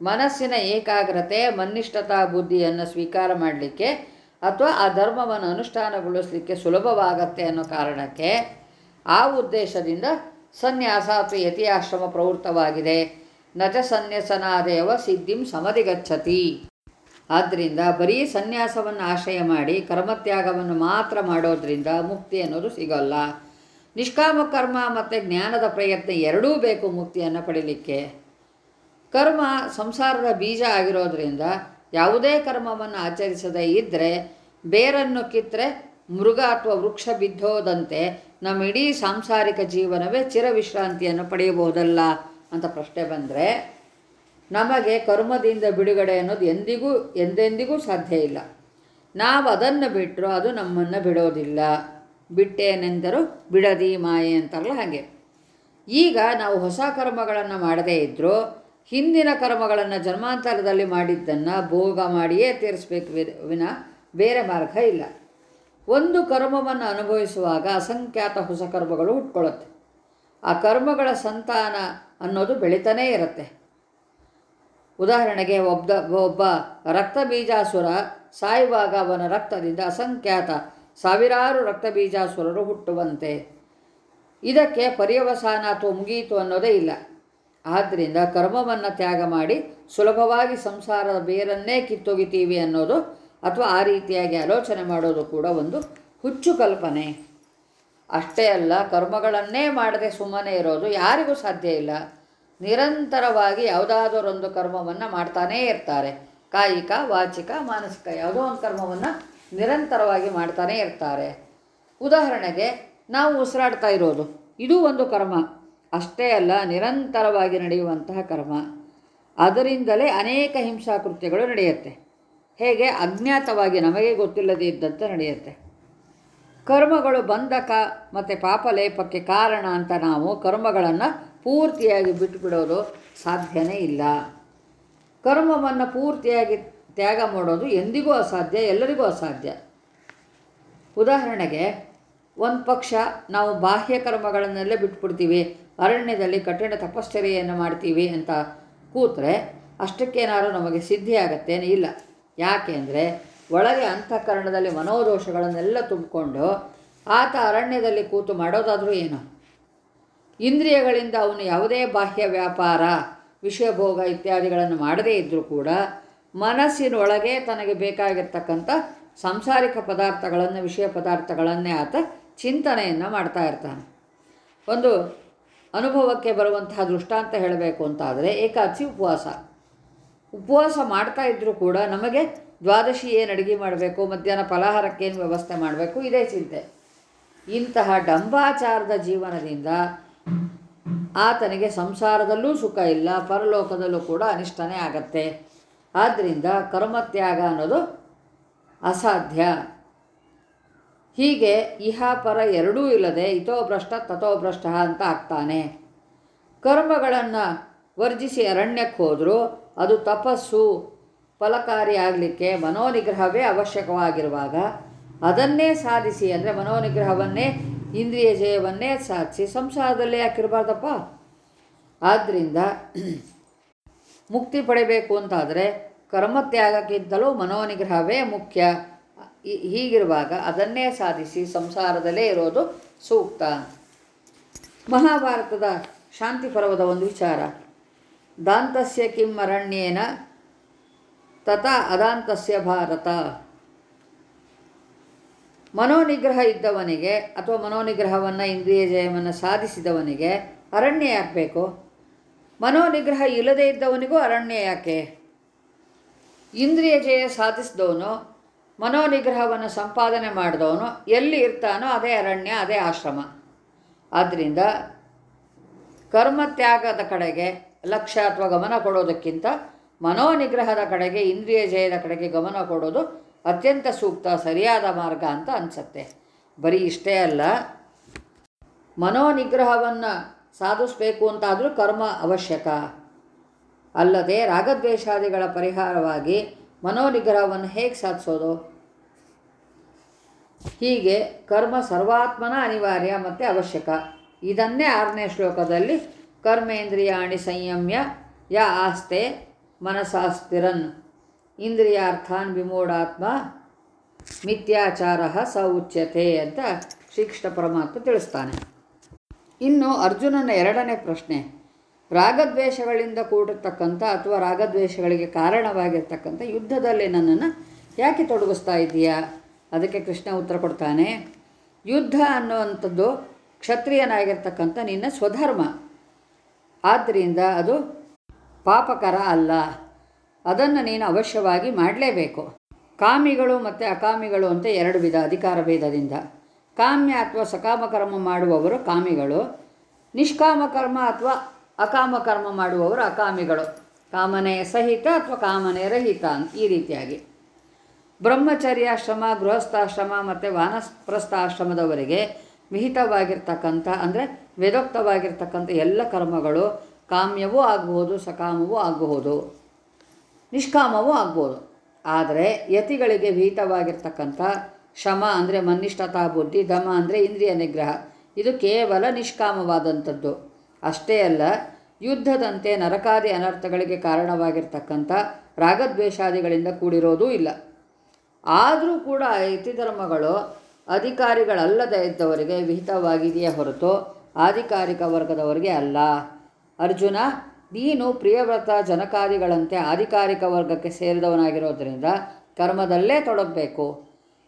ಮನಸ್ಸಿನ ಏಕಾಗ್ರತೆ, ಮನ್ನಿಷ್ಠತಾ ಬುದ್ಧಿಯನ್ನು ಸ್ವೀಕಾರ ಮಾಡಲಿಕ್ಕೆ ಅಥವಾ ಆ ಧರ್ಮವನ್ನು ಅನುಷ್ಠಾನಗೊಳಿಸಲಿಕ್ಕೆ ಸುಲಭವಾಗತ್ತೆ ಅನ್ನೋ ಕಾರಣಕ್ಕೆ ಆ ಉದ್ದೇಶದಿಂದ ಸನ್ಯಾಸ ಅಥವಾ ಯತಿಯಾಶ್ರಮ ಪ್ರವೃತ್ತವಾಗಿದೆ. ನಜ ಸನ್ಯಾಸನಾದೇವ ಸಿದ್ಧಿಂ ಸಮಧಿಗಚ್ಚತಿ ಆದ್ದರಿಂದ ಬರೀ ಸನ್ಯಾಸವನ್ನು ಆಶ್ರಯ ಮಾಡಿ ಕರ್ಮತ್ಯಾಗವನ್ನು ಮಾತ್ರ ಮಾಡೋದ್ರಿಂದ ಮುಕ್ತಿ ಅನ್ನೋದು ಸಿಗೋಲ್ಲ. ನಿಷ್ಕಾಮ ಕರ್ಮ ಮತ್ತು ಜ್ಞಾನದ ಪ್ರಯತ್ನ ಎರಡೂ ಬೇಕು ಮುಕ್ತಿಯನ್ನು ಪಡೀಲಿಕ್ಕೆ. ಕರ್ಮ ಸಂಸಾರದ ಬೀಜ ಆಗಿರೋದ್ರಿಂದ ಯಾವುದೇ ಕರ್ಮವನ್ನು ಆಚರಿಸದೇ ಇದ್ದರೆ ಬೇರನ್ನು ಕಿತ್ತರೆ ಮೃಗ ಅಥವಾ ವೃಕ್ಷ ಬಿದ್ದೋದಂತೆ ನಮ್ಮ ಇಡೀ ಸಾಂಸಾರಿಕ ಜೀವನವೇ ಚಿರವಿಶ್ರಾಂತಿಯನ್ನು ಪಡೆಯಬಹುದಲ್ಲ ಅಂತ ಪ್ರಶ್ನೆ ಬಂದರೆ, ನಮಗೆ ಕರ್ಮದಿಂದ ಬಿಡುಗಡೆ ಅನ್ನೋದು ಎಂದಿಗೂ, ಎಂದೆಂದಿಗೂ ಸಾಧ್ಯ ಇಲ್ಲ. ನಾವು ಅದನ್ನು ಬಿಟ್ಟರು ಅದು ನಮ್ಮನ್ನು ಬಿಡೋದಿಲ್ಲ. ಬಿಟ್ಟೇನೆಂದರೂ ಬಿಡದಿ ಮಾಯೆ ಅಂತಾರಲ್ಲ ಹಾಗೆ. ಈಗ ನಾವು ಹೊಸ ಕರ್ಮಗಳನ್ನು ಮಾಡದೇ ಇದ್ದರೂ ಹಿಂದಿನ ಕರ್ಮಗಳನ್ನು ಜನ್ಮಾಂತರದಲ್ಲಿ ಮಾಡಿದ್ದನ್ನು ಭೋಗ ಮಾಡಿಯೇ ತೀರಿಸ್ಬೇಕು ವಿನ ಬೇರೆ ಮಾರ್ಗ ಇಲ್ಲ. ಒಂದು ಕರ್ಮವನ್ನು ಅನುಭವಿಸುವಾಗ ಅಸಂಖ್ಯಾತ ಹೊಸ ಕರ್ಮಗಳು ಹುಟ್ಕೊಳ್ಳುತ್ತೆ ಆ ಕರ್ಮಗಳ ಸಂತಾನ ಅನ್ನೋದು ಬೆಳೀತಾನೇ ಇರುತ್ತೆ. ಉದಾಹರಣೆಗೆ ಒಬ್ಬ ಒಬ್ಬ ರಕ್ತ ಬೀಜಾಸುರ ಸಾಯುವಾಗ ಅವನ ರಕ್ತದಿಂದ ಅಸಂಖ್ಯಾತ ಸಾವಿರಾರು ರಕ್ತ ಬೀಜಾಸುರರು ಹುಟ್ಟುವಂತೆ. ಇದಕ್ಕೆ ಪರ್ಯವಸಾನ ಅಥವಾ ಮುಗಿಯಿತು ಅನ್ನೋದೇ ಇಲ್ಲ. ಆದ್ದರಿಂದ ಕರ್ಮವನ್ನು ತ್ಯಾಗ ಮಾಡಿ ಸುಲಭವಾಗಿ ಸಂಸಾರದ ಬೇರನ್ನೇ ಕಿತ್ತೊಗಿತೀವಿ ಅನ್ನೋದು ಅಥವಾ ಆ ರೀತಿಯಾಗಿ ಆಲೋಚನೆ ಮಾಡೋದು ಕೂಡ ಒಂದು ಹುಚ್ಚು ಕಲ್ಪನೆ. ಅಷ್ಟೇ ಅಲ್ಲ, ಕರ್ಮಗಳನ್ನೇ ಮಾಡದೆ ಸುಮ್ಮನೆ ಇರೋದು ಯಾರಿಗೂ ಸಾಧ್ಯ ಇಲ್ಲ. ನಿರಂತರವಾಗಿ ಯಾವುದಾದರೊಂದು ಕರ್ಮವನ್ನು ಮಾಡ್ತಾನೇ ಇರ್ತಾರೆ. ಕಾಯಿಕ, ವಾಚಿಕ, ಮಾನಸಿಕ ಯಾವುದೋ ಒಂದು ಕರ್ಮವನ್ನು ನಿರಂತರವಾಗಿ ಮಾಡ್ತಾನೇ ಇರ್ತಾರೆ. ಉದಾಹರಣೆಗೆ, ನಾವು ಉಸಿರಾಡ್ತಾ ಇರೋದು, ಇದು ಒಂದು ಕರ್ಮ. ಅಷ್ಟೇ ಅಲ್ಲ, ನಿರಂತರವಾಗಿ ನಡೆಯುವಂತಹ ಕರ್ಮ. ಅದರಿಂದಲೇ ಅನೇಕ ಹಿಂಸಾಕೃತ್ಯಗಳು ನಡೆಯುತ್ತೆ. ಹೇಗೆ ಅಜ್ಞಾತವಾಗಿ ನಮಗೆ ಗೊತ್ತಿಲ್ಲದೇ ಇದ್ದಂತೆ ನಡೆಯುತ್ತೆ. ಕರ್ಮಗಳು ಬಂಧಕ ಮತ್ತು ಪಾಪಲೇಪಕ್ಕೆ ಕಾರಣ ಅಂತ ನಾವು ಕರ್ಮಗಳನ್ನು ಪೂರ್ತಿಯಾಗಿ ಬಿಟ್ಟುಬಿಡೋದು ಸಾಧ್ಯನೇ ಇಲ್ಲ. ಕರ್ಮವನ್ನು ಪೂರ್ತಿಯಾಗಿ ತ್ಯಾಗ ಮಾಡೋದು ಎಂದಿಗೂ ಅಸಾಧ್ಯ, ಎಲ್ಲರಿಗೂ ಅಸಾಧ್ಯ. ಉದಾಹರಣೆಗೆ, ಒಂದು ಪಕ್ಷ ನಾವು ಬಾಹ್ಯ ಕರ್ಮಗಳನ್ನೆಲ್ಲ ಬಿಟ್ಬಿಡ್ತೀವಿ, ಅರಣ್ಯದಲ್ಲಿ ಕಠಿಣ ತಪಶ್ಚರ್ಯೆಯನ್ನು ಮಾಡ್ತೀವಿ ಅಂತ ಕೂತ್ರೆ ಅಷ್ಟಕ್ಕೇನಾದ್ರು ನಮಗೆ ಸಿದ್ಧಿ ಆಗತ್ತೇನೆ ಇಲ್ಲ. ಯಾಕೆ ಅಂದರೆ ಒಳಗೆ ಅಂತಃಕರಣದಲ್ಲಿ ಮನೋದೋಷಗಳನ್ನೆಲ್ಲ ತುಂಬಿಕೊಂಡು ಆತ ಅರಣ್ಯದಲ್ಲಿ ಕೂತು ಮಾಡೋದಾದರೂ ಏನು. ಇಂದ್ರಿಯಗಳಿಂದ ಅವನು ಯಾವುದೇ ಬಾಹ್ಯ ವ್ಯಾಪಾರ ವಿಷಯಭೋಗ ಇತ್ಯಾದಿಗಳನ್ನು ಮಾಡದೇ ಇದ್ದರೂ ಕೂಡ ಮನಸ್ಸಿನೊಳಗೆ ತನಗೆ ಬೇಕಾಗಿರ್ತಕ್ಕಂಥ ಸಾಂಸಾರಿಕ ಪದಾರ್ಥಗಳನ್ನು, ವಿಷಯ ಪದಾರ್ಥಗಳನ್ನೇ ಆತ ಚಿಂತನೆಯನ್ನು ಮಾಡ್ತಾ ಇರ್ತಾನೆ. ಒಂದು ಅನುಭವಕ್ಕೆ ಬರುವಂತಹ ದೃಷ್ಟಾಂತ ಹೇಳಬೇಕು ಅಂತಾದರೆ ಏಕಾದಶಿ ಉಪವಾಸ. ಉಪವಾಸ ಮಾಡ್ತಾ ಇದ್ದರೂ ಕೂಡ ನಮಗೆ ದ್ವಾದಶಿ ಏನು ಅಡುಗೆ ಮಾಡಬೇಕು, ಮಧ್ಯಾಹ್ನ ಫಲಾಹಾರಕ್ಕೆ ಏನು ವ್ಯವಸ್ಥೆ ಮಾಡಬೇಕು, ಇದೇ ಚಿಂತೆ. ಇಂತಹ ಡಂಬಾಚಾರದ ಜೀವನದಿಂದ ಆತನಿಗೆ ಸಂಸಾರದಲ್ಲೂ ಸುಖ ಇಲ್ಲ, ಪರಲೋಕದಲ್ಲೂ ಕೂಡ ಅನಿಷ್ಟನೇ ಆಗತ್ತೆ. ಆದ್ದರಿಂದ ಕರ್ಮತ್ಯಾಗ ಅನ್ನೋದು ಅಸಾಧ್ಯ. ಹೀಗೆ ಇಹ ಪರ ಎರಡೂ ಇಲ್ಲದೆ ಇತೋ ಭ್ರಷ್ಟ ತಥೋ ಭ್ರಷ್ಟ ಅಂತ ಆಗ್ತಾನೆ. ಕರ್ಮಗಳನ್ನು ವರ್ಜಿಸಿ ಅರಣ್ಯಕ್ಕೆ ಹೋದರೂ ಅದು ತಪಸ್ಸು ಫಲಕಾರಿಯಾಗಲಿಕ್ಕೆ ಮನೋನಿಗ್ರಹವೇ ಅವಶ್ಯಕವಾಗಿರುವಾಗ ಅದನ್ನೇ ಸಾಧಿಸಿ ಅಂದರೆ ಮನೋನಿಗ್ರಹವನ್ನೇ, ಇಂದ್ರಿಯ ಜಯವನ್ನೇ ಸಾಧಿಸಿ ಸಂಸಾರದಲ್ಲೇ ಯಾಕಿರಬಾರ್ದಪ್ಪ ಆದ್ದರಿಂದ ಮುಕ್ತಿ ಪಡೆಯಬೇಕು ಅಂತಾದರೆ ಕರ್ಮತ್ಯಾಗಕ್ಕಿಂತಲೂ ಮನೋನಿಗ್ರಹವೇ ಮುಖ್ಯ. ಹೀಗಿರುವಾಗ ಅದನ್ನೇ ಸಾಧಿಸಿ ಸಂಸಾರದಲ್ಲೇ ಇರೋದು ಸೂಕ್ತ. ಮಹಾಭಾರತದ ಶಾಂತಿ ಪರ್ವದ ಒಂದು ವಿಚಾರ. ದಾಂತಸ್ಯ ಕಿಂ ಅರಣ್ಯೇನ? ತಥಾ ಅದಾಂತಸ್ಯ ಭಾರತ. ಮನೋನಿಗ್ರಹ ಇದ್ದವನಿಗೆ ಅಥವಾ ಮನೋನಿಗ್ರಹವನ್ನು, ಇಂದ್ರಿಯ ಜಯವನ್ನು ಸಾಧಿಸಿದವನಿಗೆ ಅರಣ್ಯ ಯಾಕಬೇಕು ಮನೋನಿಗ್ರಹ ಇಲ್ಲದೇ ಇದ್ದವನಿಗೂ ಅರಣ್ಯ ಯಾಕೆ? ಇಂದ್ರಿಯ ಜಯ ಸಾಧಿಸಿದವನು, ಮನೋನಿಗ್ರಹವನ್ನು ಸಂಪಾದನೆ ಮಾಡಿದವನು ಎಲ್ಲಿ ಇರ್ತಾನೋ ಅದೇ ಅರಣ್ಯ, ಅದೇ ಆಶ್ರಮ. ಆದ್ದರಿಂದ ಕರ್ಮತ್ಯಾಗದ ಕಡೆಗೆ ಲಕ್ಷ್ಯ ಅಥವಾ ಗಮನ ಕೊಡೋದಕ್ಕಿಂತ ಮನೋನಿಗ್ರಹದ ಕಡೆಗೆ, ಇಂದ್ರಿಯ ಜಯದ ಕಡೆಗೆ ಗಮನ ಕೊಡೋದು ಅತ್ಯಂತ ಸೂಕ್ತ, ಸರಿಯಾದ ಮಾರ್ಗ ಅಂತ ಅನಿಸತ್ತೆ. ಬರೀ ಇಷ್ಟೇ ಅಲ್ಲ, ಮನೋನಿಗ್ರಹವನ್ನು ಸಾಧಿಸಬೇಕು ಅಂತಾದರೂ ಕರ್ಮ ಅವಶ್ಯಕ. ಅಲ್ಲದೆ ರಾಗದ್ವೇಷಾದಿಗಳ ಪರಿಹಾರವಾಗಿ ಮನೋನಿಗ್ರಹವನ್ನು ಹೇಗೆ ಸಾಧಿಸೋದು? ಹೀಗೆ ಕರ್ಮ ಸರ್ವಾತ್ಮನ ಅನಿವಾರ್ಯ ಮತ್ತು ಅವಶ್ಯಕ. ಇದನ್ನೇ ಆರನೇ ಶ್ಲೋಕದಲ್ಲಿ ಕರ್ಮೇಂದ್ರಿಯಾಣಿ ಸಂಯಮ್ಯ ಯ ಆಸ್ತೆ ಮನಸಾಸ್ತಿರನ್. ಇಂದ್ರಿಯಾರ್ಥಾನ್ ವಿಮೂಢಾತ್ಮ ಮಿಥ್ಯಾಚಾರ ಸ ಉಚ್ಯತೆ ಅಂತ ಶ್ರೀಕೃಷ್ಣ ಪರಮಾತ್ಮ ತಿಳಿಸ್ತಾನೆ. ಇನ್ನು ಅರ್ಜುನನ ಎರಡನೇ ಪ್ರಶ್ನೆ, ರಾಗದ್ವೇಷಗಳಿಂದ ಕೂಡಿರ್ತಕ್ಕಂಥ ಅಥವಾ ರಾಗದ್ವೇಷಗಳಿಗೆ ಕಾರಣವಾಗಿರ್ತಕ್ಕಂಥ ಯುದ್ಧದಲ್ಲಿ ನನ್ನನ್ನು ಯಾಕೆ ತೊಡಗಿಸ್ತಾ ಇದ್ದೀಯಾ? ಅದಕ್ಕೆ ಕೃಷ್ಣ ಉತ್ತರ ಕೊಡ್ತಾನೆ, ಯುದ್ಧ ಅನ್ನುವಂಥದ್ದು ಕ್ಷತ್ರಿಯನಾಗಿರ್ತಕ್ಕಂಥ ನಿನ್ನ ಸ್ವಧರ್ಮ. ಆದ್ದರಿಂದ ಅದು ಪಾಪಕರ ಅಲ್ಲ. ಅದನ್ನು ನೀನು ಅವಶ್ಯವಾಗಿ ಮಾಡಲೇಬೇಕು. ಕಾಮಿಗಳು ಮತ್ತು ಅಕಾಮಿಗಳು ಅಂತ ಎರಡು ವಿಧ ಅಧಿಕಾರ ಭೇದದಿಂದ. ಕಾಮ್ಯ ಅಥವಾ ಸಕಾಮ ಕರ್ಮ ಮಾಡುವವರು ಕಾಮಿಗಳು. ನಿಷ್ಕಾಮ ಕರ್ಮ ಅಥವಾ ಅಕಾಮ ಕರ್ಮ ಮಾಡುವವರು ಅಕಾಮಿಗಳು. ಕಾಮನೆಯ ಸಹಿತ ಅಥವಾ ಕಾಮನೆಯ ರಹಿತ ಈ ರೀತಿಯಾಗಿ. ಬ್ರಹ್ಮಚರ್ಯಾಶ್ರಮ, ಗೃಹಸ್ಥಾಶ್ರಮ ಮತ್ತು ವಾನಪ್ರಸ್ಥಾಶ್ರಮದವರಿಗೆ ವಿಹಿತವಾಗಿರ್ತಕ್ಕಂಥ, ಅಂದರೆ ವೇದೋಕ್ತವಾಗಿರ್ತಕ್ಕಂಥ ಎಲ್ಲ ಕರ್ಮಗಳು ಕಾಮ್ಯವೂ ಆಗಬಹುದು ಸಕಾಮವೂ ಆಗಬಹುದು ನಿಷ್ಕಾಮವೂ ಆಗ್ಬೋದು. ಆದರೆ ಯತಿಗಳಿಗೆ ವಿಹಿತವಾಗಿರ್ತಕ್ಕಂಥ ಶಮ ಅಂದರೆ ಮನ್ನಿಷ್ಠತಾ ಬುದ್ಧಿ, ದಮ ಅಂದರೆ ಇಂದ್ರಿಯ ನಿಗ್ರಹ, ಇದು ಕೇವಲ ನಿಷ್ಕಾಮವಾದಂಥದ್ದು. ಅಷ್ಟೇ ಅಲ್ಲ, ಯುದ್ಧದಂತೆ ನರಕಾದಿ ಅನರ್ಥಗಳಿಗೆ ಕಾರಣವಾಗಿರ್ತಕ್ಕಂಥ ರಾಗದ್ವೇಷಾದಿಗಳಿಂದ ಕೂಡಿರೋದೂ ಇಲ್ಲ. ಆದರೂ ಕೂಡ ಯತಿ ಧರ್ಮಗಳು ಅಧಿಕಾರಿಗಳಲ್ಲದೆ ಇದ್ದವರಿಗೆ ವಿಹಿತವಾಗಿದೆಯೇ ಹೊರತು ಆಧಿಕಾರಿಕ ವರ್ಗದವರಿಗೆ ಅಲ್ಲ. ಅರ್ಜುನ, ನೀನು ಪ್ರಿಯವ್ರತ ಜನಕಾದಿಗಳಂತೆ ಆಧಿಕಾರಿಕ ವರ್ಗಕ್ಕೆ ಸೇರಿದವನಾಗಿರೋದರಿಂದ ಕರ್ಮದಲ್ಲೇ ತೊಡಗಬೇಕು.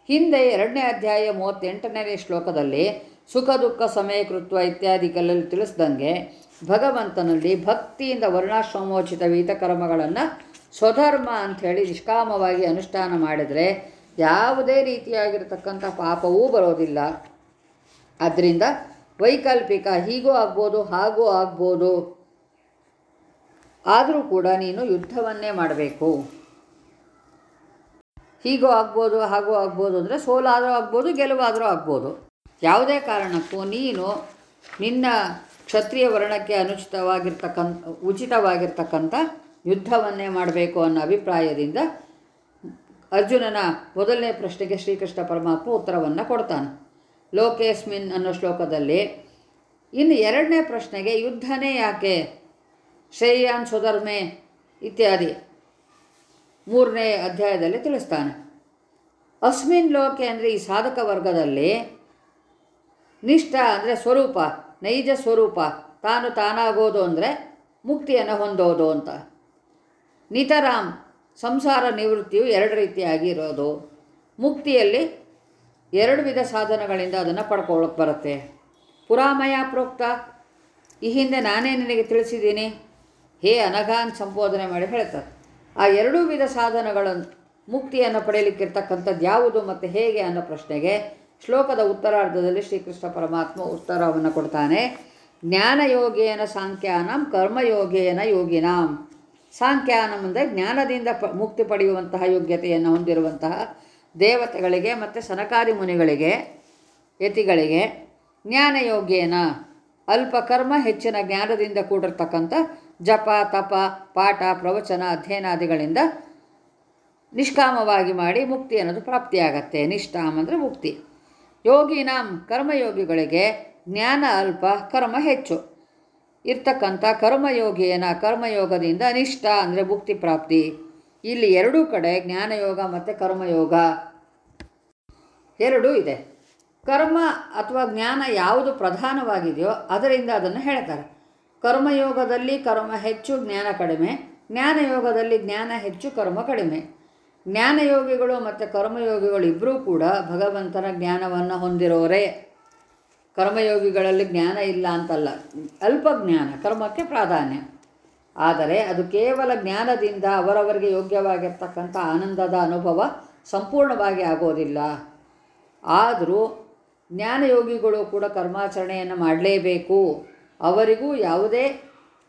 ಹಿಂದೆ ಎರಡನೇ ಅಧ್ಯಾಯ ಮೂವತ್ತೆಂಟನೇ ಶ್ಲೋಕದಲ್ಲಿ ಸುಖ, ದುಃಖ ಸಮಯಕೃತ್ವ ಇತ್ಯಾದಿಗಳಲ್ಲಿ ತಿಳಿಸ್ದಂಗೆ ಭಗವಂತನಲ್ಲಿ ಭಕ್ತಿಯಿಂದ ವರ್ಣಾಶ್ರಮೋಚಿತ ವಿಹಿತ ಕರ್ಮಗಳನ್ನು ಸ್ವಧರ್ಮ ಅಂಥೇಳಿ ನಿಷ್ಕಾಮವಾಗಿ ಅನುಷ್ಠಾನ ಮಾಡಿದರೆ ಯಾವುದೇ ರೀತಿಯಾಗಿರತಕ್ಕಂಥ ಪಾಪವೂ ಬರೋದಿಲ್ಲ. ಆದ್ದರಿಂದ ವೈಕಲ್ಪಿಕ ಹೀಗೂ ಆಗ್ಬೋದು, ಹಾಗೂ ಆಗ್ಬೋದು. ಆದರೂ ಕೂಡ ನೀನು ಯುದ್ಧವನ್ನೇ ಮಾಡಬೇಕು. ಹೀಗೂ ಆಗ್ಬೋದು, ಹಾಗೂ ಆಗ್ಬೋದು ಅಂದರೆ ಸೋಲಾದರೂ ಆಗ್ಬೋದು, ಗೆಲುವಾದರೂ ಆಗ್ಬೋದು. ಯಾವುದೇ ಕಾರಣಕ್ಕೂ ನೀನು ನಿನ್ನ ಕ್ಷತ್ರಿಯ ವರ್ಣಕ್ಕೆ ಅನುಚಿತವಾಗಿರ್ತಕ್ಕಂಥ ಉಚಿತವಾಗಿರ್ತಕ್ಕಂಥ ಯುದ್ಧವನ್ನೇ ಮಾಡಬೇಕು ಅನ್ನೋ ಅಭಿಪ್ರಾಯದಿಂದ ಅರ್ಜುನನ ಮೊದಲನೇ ಪ್ರಶ್ನೆಗೆ ಶ್ರೀಕೃಷ್ಣ ಪರಮಾತ್ಮ ಉತ್ತರವನ್ನು ಕೊಡ್ತಾನೆ. ಲೋಕೇಸ್ಮಿನ್ ಅನ್ನೋ ಶ್ಲೋಕದಲ್ಲಿ ಇನ್ನು ಎರಡನೇ ಪ್ರಶ್ನೆಗೆ ಯುದ್ಧನೇ ಯಾಕೆ? ಶ್ರೇಯಾನ್ ಸುಧರ್ಮೆ ಇತ್ಯಾದಿ ಮೂರನೇ ಅಧ್ಯಾಯದಲ್ಲಿ ತಿಳಿಸ್ತಾನೆ. ಅಸ್ಮಿನ್ ಲೋಕೆ ಅಂದರೆ ಈ ಸಾಧಕ ವರ್ಗದಲ್ಲಿ ನಿಷ್ಠ ಅಂದರೆ ಸ್ವರೂಪ, ನೈಜ ಸ್ವರೂಪ, ತಾನು ತಾನಾಗೋದು ಅಂದರೆ ಮುಕ್ತಿಯನ್ನು ಹೊಂದೋದು ಅಂತ. ನಿತರಾಮ್ ಸಂಸಾರ ನಿವೃತ್ತಿಯು ಎರಡು ರೀತಿಯಾಗಿ ಇರೋದು. ಮುಕ್ತಿಯಲ್ಲಿ ಎರಡು ವಿಧ ಸಾಧನಗಳಿಂದ ಅದನ್ನು ಪಡ್ಕೊಳ್ಳೋಕೆ ಬರುತ್ತೆ. ಪುರಾಮಯ ಪ್ರೋಕ್ತ, ಈ ಹಿಂದೆ ನಾನೇ ನಿನಗೆ ತಿಳಿಸಿದ್ದೀನಿ. ಹೇ ಅನಘಾನ್ ಸಂಬೋಧನೆ ಮಾಡಿ ಹೇಳ್ತಾರೆ. ಆ ಎರಡೂ ವಿಧ ಸಾಧನಗಳನ್ನು ಮುಕ್ತಿಯನ್ನು ಪಡೆಯಲಿಕ್ಕಿರ್ತಕ್ಕಂಥದ್ದು ಯಾವುದು ಮತ್ತು ಹೇಗೆ ಅನ್ನೋ ಪ್ರಶ್ನೆಗೆ ಶ್ಲೋಕದ ಉತ್ತರಾರ್ಧದಲ್ಲಿ ಶ್ರೀಕೃಷ್ಣ ಪರಮಾತ್ಮ ಉತ್ತರವನ್ನು ಕೊಡ್ತಾನೆ. ಜ್ಞಾನಯೋಗೇನ ಸಾಂಖ್ಯಾನಂ, ಕರ್ಮಯೋಗೇನ ಯೋಗಿನಾಂ. ಸಾಂಖ್ಯಾನಂ ಮುಂದೆ ಜ್ಞಾನದಿಂದ ಪ, ಮುಕ್ತಿ ಪಡೆಯುವಂತಹ ಯೋಗ್ಯತೆಯನ್ನು ಹೊಂದಿರುವಂತಹ ದೇವತೆಗಳಿಗೆ ಮತ್ತು ಸನಕಾದಿ ಮುನಿಗಳಿಗೆ, ಯತಿಗಳಿಗೆ ಜ್ಞಾನಯೋಗ್ಯೇನ? ಅಲ್ಪ ಕರ್ಮ ಹೆಚ್ಚಿನ ಜ್ಞಾನದಿಂದ ಕೂಡಿರ್ತಕ್ಕಂಥ ಜಪ, ತಪ, ಪಾಠ, ಪ್ರವಚನ, ಅಧ್ಯಯನಾದಿಗಳಿಂದ ನಿಷ್ಕಾಮವಾಗಿ ಮಾಡಿ ಮುಕ್ತಿ ಅನ್ನೋದು ಪ್ರಾಪ್ತಿಯಾಗತ್ತೆ. ನಿಷ್ಠಾಮ್ ಅಂದರೆ ಮುಕ್ತಿ. ಯೋಗಿನಾಂ ಕರ್ಮಯೋಗಿಗಳಿಗೆ ಜ್ಞಾನ ಅಲ್ಪ ಕರ್ಮ ಹೆಚ್ಚು. ಇರ್ತಕ್ಕಂಥ ಕರ್ಮಯೋಗಿಯನ ಕರ್ಮಯೋಗದಿಂದ ಅನಿಷ್ಟ ಅಂದರೆ ಮುಕ್ತಿ ಪ್ರಾಪ್ತಿ. ಇಲ್ಲಿ ಎರಡೂ ಕಡೆ ಜ್ಞಾನಯೋಗ ಮತ್ತು ಕರ್ಮಯೋಗ. ಎರಡೂ ಇದೆ. ಕರ್ಮ ಅಥವಾ ಜ್ಞಾನ ಯಾವುದು ಪ್ರಧಾನವಾಗಿದೆಯೋ ಅದರಿಂದ ಅದನ್ನು ಹೇಳ್ತಾರೆ. ಕರ್ಮಯೋಗದಲ್ಲಿ ಕರ್ಮ ಹೆಚ್ಚು, ಜ್ಞಾನ ಕಡಿಮೆ. ಜ್ಞಾನಯೋಗದಲ್ಲಿ ಜ್ಞಾನ ಹೆಚ್ಚು, ಕರ್ಮ ಕಡಿಮೆ. ಜ್ಞಾನಯೋಗಿಗಳು ಮತ್ತು ಕರ್ಮಯೋಗಿಗಳು ಇಬ್ಬರೂ ಕೂಡ ಭಗವಂತನ ಜ್ಞಾನವನ್ನು ಹೊಂದಿರೋರೇ. ಕರ್ಮಯೋಗಿಗಳಲ್ಲಿ ಜ್ಞಾನ ಇಲ್ಲ ಅಂತಲ್ಲ. ಅಲ್ಪ ಜ್ಞಾನ, ಕರ್ಮಕ್ಕೆ ಪ್ರಾಧಾನ್ಯ. ಆದರೆ ಅದು ಕೇವಲ ಜ್ಞಾನದಿಂದ ಅವರವರಿಗೆ ಯೋಗ್ಯವಾಗಿರ್ತಕ್ಕಂಥ ಆನಂದದ ಅನುಭವ ಸಂಪೂರ್ಣವಾಗಿ ಆಗೋದಿಲ್ಲ. ಆದರೂ ಜ್ಞಾನಯೋಗಿಗಳು ಕೂಡ ಕರ್ಮಾಚರಣೆಯನ್ನು ಮಾಡಲೇಬೇಕು. ಅವರಿಗೂ ಯಾವುದೇ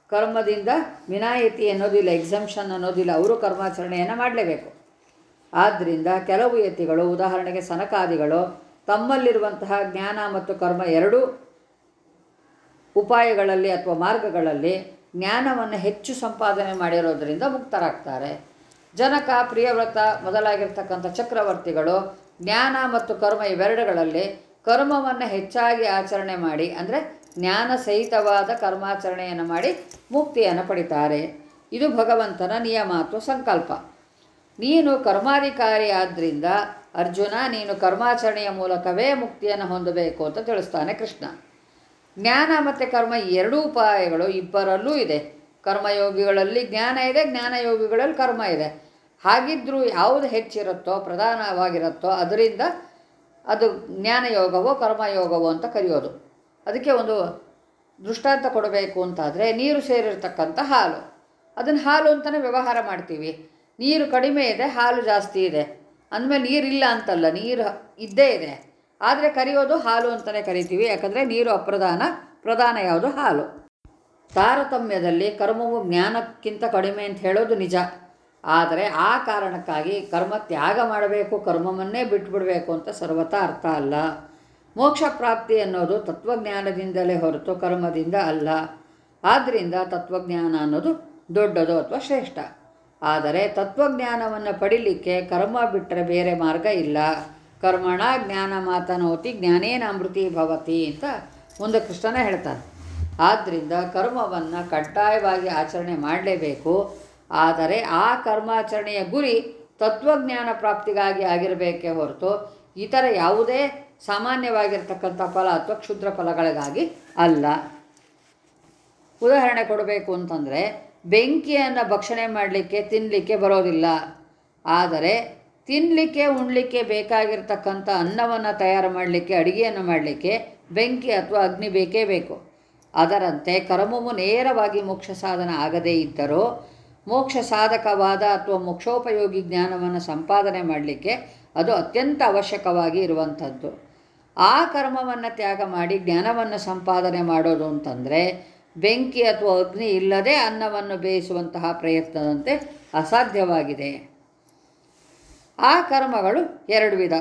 ಕರ್ಮದಿಂದ ವಿನಾಯಿತಿ ಅನ್ನೋದಿಲ್ಲ ಎಕ್ಸಮ್ಷನ್ ಅನ್ನೋದಿಲ್ಲ, ಅವರು ಕರ್ಮಾಚರಣೆಯನ್ನು ಮಾಡಲೇಬೇಕು. ಆದ್ದರಿಂದ ಕೆಲವು ಯತಿಗಳು, ಉದಾಹರಣೆಗೆ ಸನಕಾದಿಗಳು ತಮ್ಮಲ್ಲಿರುವಂತಹ ಜ್ಞಾನ ಮತ್ತು ಕರ್ಮ ಎರಡೂ ಉಪಾಯಗಳಲ್ಲಿ ಅಥವಾ ಮಾರ್ಗಗಳಲ್ಲಿ ಜ್ಞಾನವನ್ನು ಹೆಚ್ಚು ಸಂಪಾದನೆ ಮಾಡಿರೋದರಿಂದ ಮುಕ್ತರಾಗ್ತಾರೆ. ಜನಕ, ಪ್ರಿಯವ್ರತ ಮೊದಲಾಗಿರ್ತಕ್ಕಂಥ ಚಕ್ರವರ್ತಿಗಳು ಜ್ಞಾನ ಮತ್ತು ಕರ್ಮ ಇವೆರಡುಗಳಲ್ಲಿ ಕರ್ಮವನ್ನು ಹೆಚ್ಚಾಗಿ ಆಚರಣೆ ಮಾಡಿ, ಅಂದರೆ ಜ್ಞಾನ ಸಹಿತವಾದ ಕರ್ಮಾಚರಣೆಯನ್ನು ಮಾಡಿ ಮುಕ್ತಿಯನ್ನು ಪಡಿತಾರೆ. ಇದು ಭಗವಂತನ ನಿಯಮ ಅಥವಾ ಸಂಕಲ್ಪ. ನೀನು ಕರ್ಮಾಧಿಕಾರಿ ಆದ್ದರಿಂದ ಅರ್ಜುನ, ನೀನು ಕರ್ಮಾಚರಣೆಯ ಮೂಲಕವೇ ಮುಕ್ತಿಯನ್ನು ಹೊಂದಬೇಕು ಅಂತ ತಿಳಿಸ್ತಾನೆ ಕೃಷ್ಣ. ಜ್ಞಾನ ಮತ್ತು ಕರ್ಮ ಎರಡೂ ಉಪಾಯಗಳು ಇಬ್ಬರಲ್ಲೂ ಇದೆ. ಕರ್ಮಯೋಗಿಗಳಲ್ಲಿ ಜ್ಞಾನ ಇದೆ, ಜ್ಞಾನಯೋಗಿಗಳಲ್ಲಿ ಕರ್ಮ ಇದೆ. ಹಾಗಿದ್ದರೂ ಯಾವುದು ಹೆಚ್ಚಿರುತ್ತೋ, ಪ್ರಧಾನವಾಗಿರುತ್ತೋ, ಅದರಿಂದ ಅದು ಜ್ಞಾನಯೋಗವೋ, ಕರ್ಮಯೋಗವೋ ಅಂತ ಕರೆಯೋದು. ಅದಕ್ಕೆ ಒಂದು ದೃಷ್ಟಾಂತ ಕೊಡಬೇಕು ಅಂತಾದರೆ ನೀರು ಸೇರಿರ್ತಕ್ಕಂಥ ಹಾಲು. ಅದನ್ನು ಹಾಲು ಅಂತಲೇ ವ್ಯವಹಾರ ಮಾಡ್ತೀವಿ. ನೀರು ಕಡಿಮೆ ಇದೆ, ಹಾಲು ಜಾಸ್ತಿ ಇದೆ. ಅಂದಮೇಲೆ ನೀರಿಲ್ಲ ಅಂತಲ್ಲ, ನೀರು ಇದ್ದೇ ಇದೆ. ಆದರೆ ಕರೆಯೋದು ಹಾಲು ಅಂತಲೇ ಕರಿತೀವಿ, ಯಾಕಂದರೆ ನೀರು ಅಪ್ರಧಾನ, ಪ್ರಧಾನ ಯಾವುದು? ಹಾಲು. ತಾರತಮ್ಯದಲ್ಲಿ ಕರ್ಮವು ಜ್ಞಾನಕ್ಕಿಂತ ಕಡಿಮೆ ಅಂತ ಹೇಳೋದು ನಿಜ. ಆದರೆ ಆ ಕಾರಣಕ್ಕಾಗಿ ಕರ್ಮ ತ್ಯಾಗ ಮಾಡಬೇಕು, ಕರ್ಮವನ್ನೇ ಬಿಟ್ಬಿಡಬೇಕು ಅಂತ ಸರ್ವತ ಅರ್ಥ ಅಲ್ಲ. ಮೋಕ್ಷ ಪ್ರಾಪ್ತಿ ಅನ್ನೋದು ತತ್ವಜ್ಞಾನದಿಂದಲೇ ಹೊರತು ಕರ್ಮದಿಂದ ಅಲ್ಲ. ಆದ್ದರಿಂದ ತತ್ವಜ್ಞಾನ ಅನ್ನೋದು ದೊಡ್ಡದು ಅಥವಾ ಶ್ರೇಷ್ಠ? ಆದರೆ ತತ್ವಜ್ಞಾನವನ್ನು ಪಡಿಲಿಕ್ಕೆ ಕರ್ಮ ಬಿಟ್ಟರೆ ಬೇರೆ ಮಾರ್ಗ ಇಲ್ಲ. ಕರ್ಮಣ ಜ್ಞಾನ ಮಾತನೋತಿ ಜ್ಞಾನೇನ ಅಮೃತಿ ಭವತಿ ಅಂತ ಮುಂದೆ ಕೃಷ್ಣನ ಹೇಳ್ತಾನೆ. ಆದ್ದರಿಂದ ಕರ್ಮವನ್ನು ಕಡ್ಡಾಯವಾಗಿ ಆಚರಣೆ ಮಾಡಲೇಬೇಕು. ಆದರೆ ಆ ಕರ್ಮಾಚರಣೆಯ ಗುರಿ ತತ್ವಜ್ಞಾನ ಪ್ರಾಪ್ತಿಗಾಗಿ ಆಗಿರಬೇಕೇ ಹೊರತು ಇತರ ಯಾವುದೇ ಸಾಮಾನ್ಯವಾಗಿರ್ತಕ್ಕಂಥ ಫಲ ಅಥವಾ ಕ್ಷುದ್ರ ಫಲಗಳಿಗಾಗಿ ಅಲ್ಲ. ಉದಾಹರಣೆ ಕೊಡಬೇಕು ಅಂತಂದರೆ ಬೆಂಕಿಯನ್ನು ಭಕ್ಷಣೆ ಮಾಡಲಿಕ್ಕೆ ತಿನ್ನಲಿಕ್ಕೆ ಬರೋದಿಲ್ಲ. ಆದರೆ ತಿನ್ನಲಿಕ್ಕೆ ಉಣ್ಲಿಕ್ಕೆ ಬೇಕಾಗಿರ್ತಕ್ಕಂಥ ಅನ್ನವನ್ನು ತಯಾರು ಮಾಡಲಿಕ್ಕೆ, ಅಡುಗೆಯನ್ನು ಮಾಡಲಿಕ್ಕೆ ಬೆಂಕಿ ಅಥವಾ ಅಗ್ನಿ ಬೇಕೇ ಬೇಕು. ಅದರಂತೆ ಕರ್ಮವು ನೇರವಾಗಿ ಮೋಕ್ಷ ಸಾಧನ ಆಗದೇ ಇದ್ದರೂ ಮೋಕ್ಷ ಸಾಧಕವಾದ ಅಥವಾ ಮೋಕ್ಷೋಪಯೋಗಿ ಜ್ಞಾನವನ್ನು ಸಂಪಾದನೆ ಮಾಡಲಿಕ್ಕೆ ಅದು ಅತ್ಯಂತ ಅವಶ್ಯಕವಾಗಿ ಇರುವಂಥದ್ದು. ಆ ಕರ್ಮವನ್ನು ತ್ಯಾಗ ಮಾಡಿ ಜ್ಞಾನವನ್ನು ಸಂಪಾದನೆ ಮಾಡೋದು ಅಂತಂದರೆ ಬೆಂಕಿ ಅಥವಾ ಅಗ್ನಿ ಇಲ್ಲದೆ ಅನ್ನವನ್ನು ಬೇಯಿಸುವಂತಹ ಪ್ರಯತ್ನದಂತೆ ಅಸಾಧ್ಯವಾಗಿದೆ. ಆ ಕರ್ಮಗಳು ಎರಡು ವಿಧ.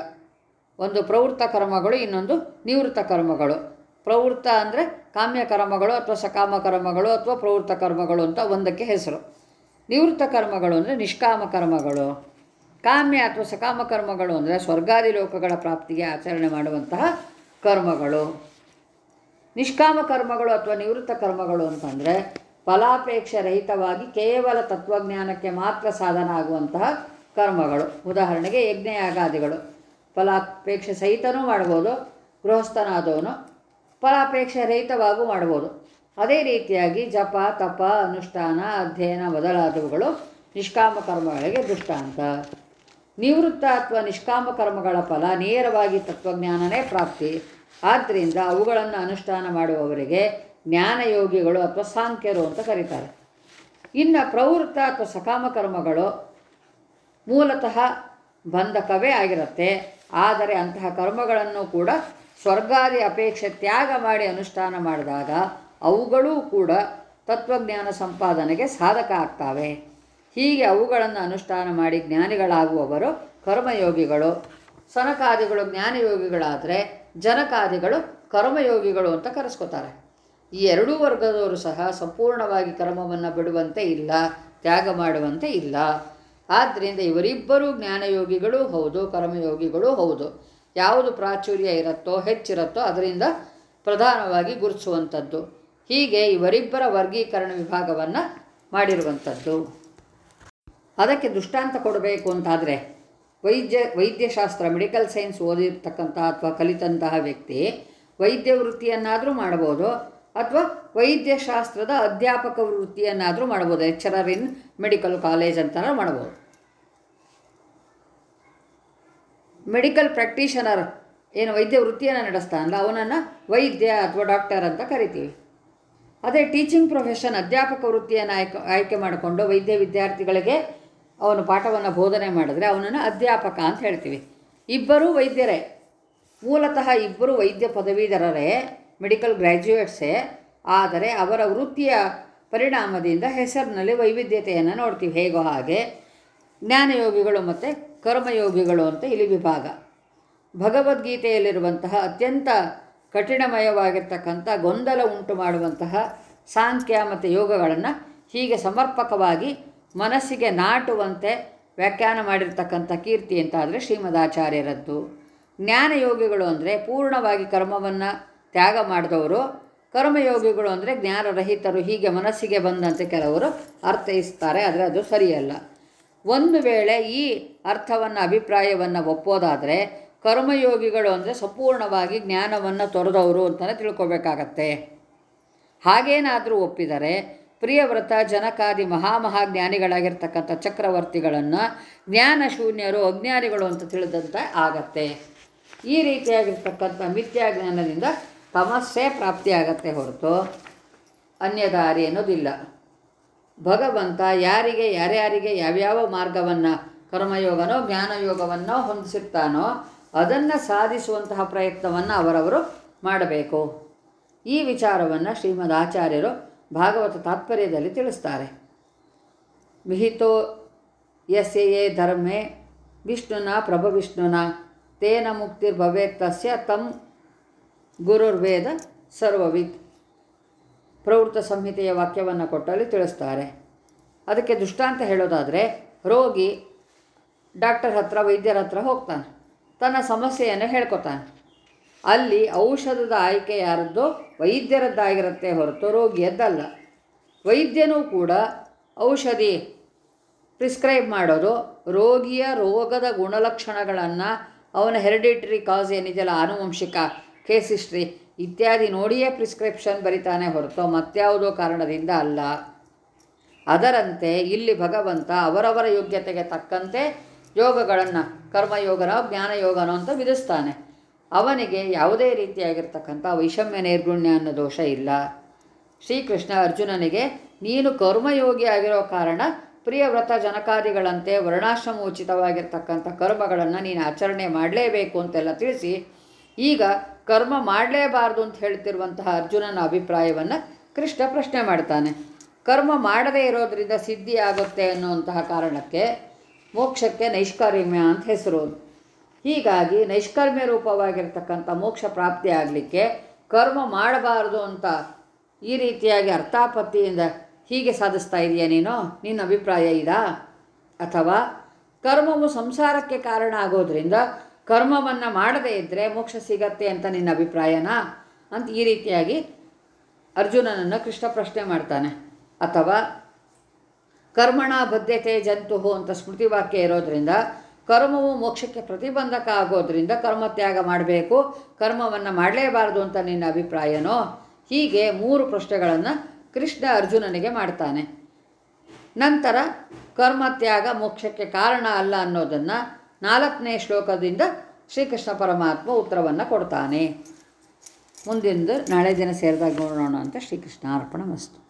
ಒಂದು ಪ್ರವೃತ್ತ ಕರ್ಮಗಳು, ಇನ್ನೊಂದು ನಿವೃತ್ತ ಕರ್ಮಗಳು. ಪ್ರವೃತ್ತ ಅಂದರೆ ಕಾಮ್ಯ ಕರ್ಮಗಳು ಅಥವಾ ಸಕಾಮ ಕರ್ಮಗಳು ಅಥವಾ ಪ್ರವೃತ್ತ ಕರ್ಮಗಳು ಅಂತ ಒಂದಕ್ಕೆ ಹೆಸರು. ನಿವೃತ್ತ ಕರ್ಮಗಳು ಅಂದರೆ ನಿಷ್ಕಾಮ ಕರ್ಮಗಳು. ಕಾಮ್ಯ ಅಥವಾ ಸಕಾಮ ಕರ್ಮಗಳು ಅಂದರೆ ಸ್ವರ್ಗಾದಿ ಲೋಕಗಳ ಪ್ರಾಪ್ತಿಗೆ ಆಚರಣೆ ಮಾಡುವಂತಹ ಕರ್ಮಗಳು. ನಿಷ್ಕಾಮ ಕರ್ಮಗಳು ಅಥವಾ ನಿವೃತ್ತ ಕರ್ಮಗಳು ಅಂತಂದರೆ ಫಲಾಪೇಕ್ಷೆ ರಹಿತವಾಗಿ ಕೇವಲ ತತ್ವಜ್ಞಾನಕ್ಕೆ ಮಾತ್ರ ಸಾಧನ ಆಗುವಂತಹ ಕರ್ಮಗಳು. ಉದಾಹರಣೆಗೆ ಯಜ್ಞಯಾಗಾದಿಗಳು. ಫಲಾಪೇಕ್ಷೆ ಸಹಿತನೂ ಮಾಡ್ಬೋದು, ಗೃಹಸ್ಥನಾದವನು ಫಲಾಪೇಕ್ಷೆ ರಹಿತವಾಗೂ ಮಾಡ್ಬೋದು. ಅದೇ ರೀತಿಯಾಗಿ ಜಪ, ತಪ, ಅನುಷ್ಠಾನ, ಅಧ್ಯಯನ ಮೊದಲಾದವುಗಳು ನಿಷ್ಕಾಮ ಕರ್ಮಗಳಿಗೆ ದೃಷ್ಟಾಂತ. ನಿವೃತ್ತ ಅಥವಾ ನಿಷ್ಕಾಮ ಕರ್ಮಗಳ ಫಲ ನೇರವಾಗಿ ತತ್ವಜ್ಞಾನನೇ ಪ್ರಾಪ್ತಿ. ಆದ್ದರಿಂದ ಅವುಗಳನ್ನು ಅನುಷ್ಠಾನ ಮಾಡುವವರಿಗೆ ಜ್ಞಾನಯೋಗಿಗಳು ಅಥವಾ ಸಾಂಖ್ಯರು ಅಂತ ಕರೀತಾರೆ. ಇನ್ನು ಪ್ರವೃತ್ತ ಅಥವಾ ಸಕಾಮ ಕರ್ಮಗಳು ಮೂಲತಃ ಬಂಧಕವೇ ಆಗಿರುತ್ತೆ. ಆದರೆ ಅಂತಹ ಕರ್ಮಗಳನ್ನು ಕೂಡ ಸ್ವರ್ಗಾದಿ ಅಪೇಕ್ಷೆ ತ್ಯಾಗ ಮಾಡಿ ಅನುಷ್ಠಾನ ಮಾಡಿದಾಗ ಅವುಗಳೂ ಕೂಡ ತತ್ವಜ್ಞಾನ ಸಂಪಾದನೆಗೆ ಸಾಧಕ ಆಗ್ತವೆ. ಹೀಗೆ ಅವುಗಳನ್ನು ಅನುಷ್ಠಾನ ಮಾಡಿ ಜ್ಞಾನಿಗಳಾಗುವವರು ಕರ್ಮಯೋಗಿಗಳು, ಸನಕಾದಿಗಳು, ಜ್ಞಾನಯೋಗಿಗಳಾದರೆ ಜನಕಾದಿಗಳು ಕರ್ಮಯೋಗಿಗಳು ಅಂತ ಕರೆಸ್ಕೋತಾರೆ. ಈ ಎರಡೂ ವರ್ಗದವರು ಸಹ ಸಂಪೂರ್ಣವಾಗಿ ಕರ್ಮವನ್ನು ಬಿಡುವಂತೆ ಇಲ್ಲ, ತ್ಯಾಗ ಮಾಡುವಂತೆ ಇಲ್ಲ. ಆದ್ದರಿಂದ ಇವರಿಬ್ಬರು ಜ್ಞಾನಯೋಗಿಗಳೂ ಹೌದು, ಕರ್ಮಯೋಗಿಗಳು ಹೌದು. ಯಾವುದು ಪ್ರಾಚುರ್ಯ ಇರುತ್ತೋ, ಹೆಚ್ಚಿರುತ್ತೋ ಅದರಿಂದ ಪ್ರಧಾನವಾಗಿ ಗುರುತಿಸುವಂಥದ್ದು. ಹೀಗೆ ಇವರಿಬ್ಬರ ವರ್ಗೀಕರಣ ವಿಭಾಗವನ್ನು ಮಾಡಿರುವಂಥದ್ದು. ಅದಕ್ಕೆ ದೃಷ್ಟಾಂತ ಕೊಡಬೇಕು ಅಂತಾದರೆ ವೈದ್ಯ, ವೈದ್ಯಶಾಸ್ತ್ರ ಮೆಡಿಕಲ್ ಸೈನ್ಸ್ ಓದಿರ್ತಕ್ಕಂಥ ಅಥವಾ ಕಲಿತಂತಹ ವ್ಯಕ್ತಿ ವೈದ್ಯ ವೃತ್ತಿಯನ್ನಾದರೂ ಮಾಡ್ಬೋದು ಅಥವಾ ವೈದ್ಯಶಾಸ್ತ್ರದ ಅಧ್ಯಾಪಕ ವೃತ್ತಿಯನ್ನಾದರೂ ಮಾಡ್ಬೋದು ಲೆಕ್ಚರರ್ ಇನ್ ಮೆಡಿಕಲ್ ಕಾಲೇಜ್ ಅಂತಾದ್ರೂ ಮಾಡ್ಬೋದು. ಮೆಡಿಕಲ್ ಪ್ರಾಕ್ಟೀಷನರ್ ಏನು ವೈದ್ಯ ವೃತ್ತಿಯನ್ನು ನಡೆಸ್ತಾನಲ್ಲ, ಅವನನ್ನು ವೈದ್ಯ ಅಥವಾ ಡಾಕ್ಟರ್ ಅಂತ ಕರಿತೀವಿ. ಅದೇ ಟೀಚಿಂಗ್ ಪ್ರೊಫೆಷನ್ ಅಧ್ಯಾಪಕ ವೃತ್ತಿಯನ್ನು ಆಯ್ಕೆ ಆಯ್ಕೆ ಮಾಡಿಕೊಂಡು ವೈದ್ಯ ವಿದ್ಯಾರ್ಥಿಗಳಿಗೆ ಅವನು ಪಾಠವನ್ನು ಬೋಧನೆ ಮಾಡಿದ್ರೆ ಅವನನ್ನು ಅಧ್ಯಾಪಕ ಅಂತ ಹೇಳ್ತೀವಿ. ಇಬ್ಬರೂ ವೈದ್ಯರೇ. ಮೂಲತಃ ಇಬ್ಬರು ವೈದ್ಯ ಪದವೀಧರರೇ, ಮೆಡಿಕಲ್ ಗ್ರ್ಯಾಜುಯೇಟ್ಸೇ. ಆದರೆ ಅವರ ವೃತ್ತಿಯ ಪರಿಣಾಮದಿಂದ ಹೆಸರಿನಲ್ಲಿ ವೈವಿಧ್ಯತೆಯನ್ನು ನೋಡ್ತೀವಿ. ಹೇಗೋ ಹಾಗೆ. ಜ್ಞಾನಯೋಗಿಗಳು ಮತ್ತು ಕರ್ಮಯೋಗಿಗಳು ಅಂತ ಇಲ್ಲಿ ವಿಭಾಗ. ಭಗವದ್ಗೀತೆಯಲ್ಲಿರುವಂತಹ ಅತ್ಯಂತ ಕಠಿಣಮಯವಾಗಿರ್ತಕ್ಕಂಥ ಗೊಂದಲ ಉಂಟು ಮಾಡುವಂತಹ ಸಾಂಖ್ಯ ಮತ್ತು ಯೋಗಗಳನ್ನು ಹೀಗೆ ಸಮರ್ಪಕವಾಗಿ ಮನಸ್ಸಿಗೆ ನಾಟುವಂತೆ ವ್ಯಾಖ್ಯಾನ ಮಾಡಿರ್ತಕ್ಕಂಥ ಕೀರ್ತಿ ಅಂತಾದರೆ ಶ್ರೀಮದಾಚಾರ್ಯರದ್ದು. ಜ್ಞಾನಯೋಗಿಗಳು ಅಂದರೆ ಪೂರ್ಣವಾಗಿ ಕರ್ಮವನ್ನು ತ್ಯಾಗ ಮಾಡಿದವರು. ಕರ್ಮಯೋಗಿಗಳು ಅಂದರೆ ಜ್ಞಾನರಹಿತರು, ಹೀಗೆ ಮನಸ್ಸಿಗೆ ಬಂದಂತೆ ಕೆಲವರು ಅರ್ಥೈಸ್ತಾರೆ, ಆದರೆ ಅದು ಸರಿಯಲ್ಲ. ಒಂದು ವೇಳೆ ಈ ಅರ್ಥವನ್ನು, ಅಭಿಪ್ರಾಯವನ್ನು ಒಪ್ಪೋದಾದರೆ ಕರ್ಮಯೋಗಿಗಳು ಅಂದರೆ ಸಂಪೂರ್ಣವಾಗಿ ಜ್ಞಾನವನ್ನು ತೊರೆದವರು ಅಂತಲೇ ತಿಳ್ಕೊಬೇಕಾಗತ್ತೆ. ಹಾಗೇನಾದರೂ ಒಪ್ಪಿದರೆ ಪ್ರಿಯವ್ರತ, ಜನಕಾದಿ, ಮಹಾಮಹಾಜ್ಞಾನಿಗಳಾಗಿರ್ತಕ್ಕಂಥ ಚಕ್ರವರ್ತಿಗಳನ್ನು ಜ್ಞಾನ ಶೂನ್ಯರು, ಅಜ್ಞಾನಿಗಳು ಅಂತ ತಿಳಿದಂತೆ ಆಗತ್ತೆ. ಈ ರೀತಿಯಾಗಿರ್ತಕ್ಕಂಥ ಮಿಥ್ಯಾಜ್ಞಾನದಿಂದ ತಮಸ್ಸೆ ಪ್ರಾಪ್ತಿಯಾಗತ್ತೆ ಹೊರತು ಅನ್ಯದಾರಿ ಅನ್ನೋದಿಲ್ಲ. ಭಗವಂತ ಯಾರಿಗೆ, ಯಾರ್ಯಾರಿಗೆ ಯಾವ್ಯಾವ ಮಾರ್ಗವನ್ನು ಕರ್ಮಯೋಗನೋ, ಜ್ಞಾನಯೋಗವನ್ನು ಹೊಂದಿಸಿರ್ತಾನೋ ಅದನ್ನು ಸಾಧಿಸುವಂತಹ ಪ್ರಯತ್ನವನ್ನು ಅವರವರು ಮಾಡಬೇಕು. ಈ ವಿಚಾರವನ್ನು ಶ್ರೀಮದ್ ಆಚಾರ್ಯರು ಭಾಗವತ ತಾತ್ಪರ್ಯದಲ್ಲಿ ತಿಳಿಸ್ತಾರೆ. ವಿಹಿತೋ ಯಸ್ಯೇ ಧರ್ಮೇ ವಿಷ್ಣುನ ಪ್ರಭವಿಷ್ಣುನ ತೇನ ಮುಕ್ತಿರ್ಭವೇತ್ ತಸ್ಯ ತಂ ಗುರುರ್ವೇದ ಸರ್ವವಿತ್ ಪ್ರವೃತ್ತ ಸಂಹಿತೆಯ ವಾಕ್ಯವನ್ನು ಕೊಟ್ಟಲ್ಲಿ ತಿಳಿಸ್ತಾರೆ. ಅದಕ್ಕೆ ದೃಷ್ಟಾಂತ ಹೇಳೋದಾದರೆ ರೋಗಿ ಡಾಕ್ಟರ್ ಹತ್ರ, ವೈದ್ಯರ ಹತ್ರ ಹೋಗ್ತಾನೆ. ತನ್ನ ಸಮಸ್ಯೆಯನ್ನು ಹೇಳ್ಕೊತಾನೆ. ಅಲ್ಲಿ ಔಷಧದ ಆಯ್ಕೆ ಯಾರದ್ದು ವೈದ್ಯರದ್ದಾಗಿರುತ್ತೆ ಹೊರತು ರೋಗಿಯದ್ದಲ್ಲ ವೈದ್ಯನೂ ಕೂಡ ಔಷಧಿ ಪ್ರಿಸ್ಕ್ರೈಬ್ ಮಾಡೋದು, ರೋಗಿಯ ರೋಗದ ಗುಣಲಕ್ಷಣಗಳನ್ನು ಅವನ ಹೆರಿಡಿಟ್ರಿ ಕಾಸ್ ಏನಿದೆಯಲ್ಲ ಆನುವಂಶಿಕ ಕೇಸ್ ಹಿಸ್ಟ್ರಿ ಇತ್ಯಾದಿ ನೋಡಿಯೇ ಪ್ರಿಸ್ಕ್ರಿಪ್ಷನ್ ಬರಿತಾನೆ ಹೊರತು ಮತ್ಯಾವುದೋ ಕಾರಣದಿಂದ ಅಲ್ಲ. ಅದರಂತೆ ಇಲ್ಲಿ ಭಗವಂತ ಅವರವರ ಯೋಗ್ಯತೆಗೆ ತಕ್ಕಂತೆ ಯೋಗಗಳನ್ನು ಕರ್ಮಯೋಗನೋ ಜ್ಞಾನಯೋಗನೋ ಅಂತ ವಿಧಿಸ್ತಾನೆ. ಅವನಿಗೆ ಯಾವುದೇ ರೀತಿಯಾಗಿರ್ತಕ್ಕಂಥ ವೈಷಮ್ಯ ನೈರ್ಗುಣ್ಯ ಅನ್ನೋ ದೋಷ ಇಲ್ಲ. ಶ್ರೀಕೃಷ್ಣ ಅರ್ಜುನನಿಗೆ, ನೀನು ಕರ್ಮಯೋಗಿ ಆಗಿರೋ ಕಾರಣ ಪ್ರಿಯವ್ರತ ಜನಕಾದಿಗಳಂತೆ ವರ್ಣಾಶ್ರಮೋಚಿತವಾಗಿರ್ತಕ್ಕಂಥ ಕರ್ಮಗಳನ್ನು ನೀನು ಆಚರಣೆ ಮಾಡಲೇಬೇಕು ಅಂತೆಲ್ಲ ತಿಳಿಸಿ, ಈಗ ಕರ್ಮ ಮಾಡಲೇಬಾರ್ದು ಅಂತ ಹೇಳ್ತಿರುವಂತಹ ಅರ್ಜುನನ ಅಭಿಪ್ರಾಯವನ್ನು ಕೃಷ್ಣ ಪ್ರಶ್ನೆ ಮಾಡ್ತಾನೆ. ಕರ್ಮ ಮಾಡದೇ ಇರೋದರಿಂದ ಸಿದ್ಧಿ ಆಗುತ್ತೆ ಅನ್ನುವಂತಹ ಕಾರಣಕ್ಕೆ ಮೋಕ್ಷಕ್ಕೆ ನೈಷ್ಕರ್ಮ್ಯ ಅಂತ ಹೆಸರು. ಹೀಗಾಗಿ ನೈಷ್ಕರ್ಮ್ಯ ರೂಪವಾಗಿರ್ತಕ್ಕಂಥ ಮೋಕ್ಷ ಪ್ರಾಪ್ತಿ ಆಗಲಿಕ್ಕೆ ಕರ್ಮ ಮಾಡಬಾರ್ದು ಅಂತ ಈ ರೀತಿಯಾಗಿ ಅರ್ಥಾಪತ್ತಿಯಿಂದ ಹೀಗೆ ಸಾಧಿಸ್ತಾ ಇದೆಯಾ ನೀನು? ನಿನ್ನ ಅಭಿಪ್ರಾಯ ಇದಾ? ಅಥವಾ ಕರ್ಮವು ಸಂಸಾರಕ್ಕೆ ಕಾರಣ ಆಗೋದ್ರಿಂದ ಕರ್ಮವನ್ನು ಮಾಡದೇ ಇದ್ದರೆ ಮೋಕ್ಷ ಸಿಗತ್ತೆ ಅಂತ ನಿನ್ನ ಅಭಿಪ್ರಾಯನಾ? ಅಂತ ಈ ರೀತಿಯಾಗಿ ಅರ್ಜುನನನ್ನು ಕೃಷ್ಣ ಪ್ರಶ್ನೆ ಮಾಡ್ತಾನೆ. ಅಥವಾ ಕರ್ಮಣ ಬದ್ಧತೆ ಜಂತುಹು ಅಂತ ಸ್ಮೃತಿ ವಾಕ್ಯ ಇರೋದ್ರಿಂದ ಕರ್ಮವು ಮೋಕ್ಷಕ್ಕೆ ಪ್ರತಿಬಂಧಕ ಆಗೋದ್ರಿಂದ ಕರ್ಮ ತ್ಯಾಗ ಮಾಡಬೇಕು. ಕರ್ಮವನ್ನು ಮಾಡಲೇಬಾರದು ಅಂತ ನಿನ್ನ ಅಭಿಪ್ರಾಯನೋ? ಹೀಗೆ ಮೂರು ಪ್ರಶ್ನೆಗಳನ್ನು ಕೃಷ್ಣ ಅರ್ಜುನನಿಗೆ ಮಾಡ್ತಾನೆ. ನಂತರ ಕರ್ಮ ತ್ಯಾಗ ಮೋಕ್ಷಕ್ಕೆ ಕಾರಣ ಅಲ್ಲ ಅನ್ನೋದನ್ನು ನಾಲ್ಕನೇ ಶ್ಲೋಕದಿಂದ ಶ್ರೀಕೃಷ್ಣ ಪರಮಾತ್ಮ ಉತ್ತರವನ್ನು ಕೊಡ್ತಾನೆ. ಮುಂದಿಂದು ನಾಳೆ ದಿನ ಸೇರಿದಾಗ ನೋಡೋಣ ಅಂತ ಶ್ರೀಕೃಷ್ಣ ಅರ್ಪಣ ಮಸ್ತು.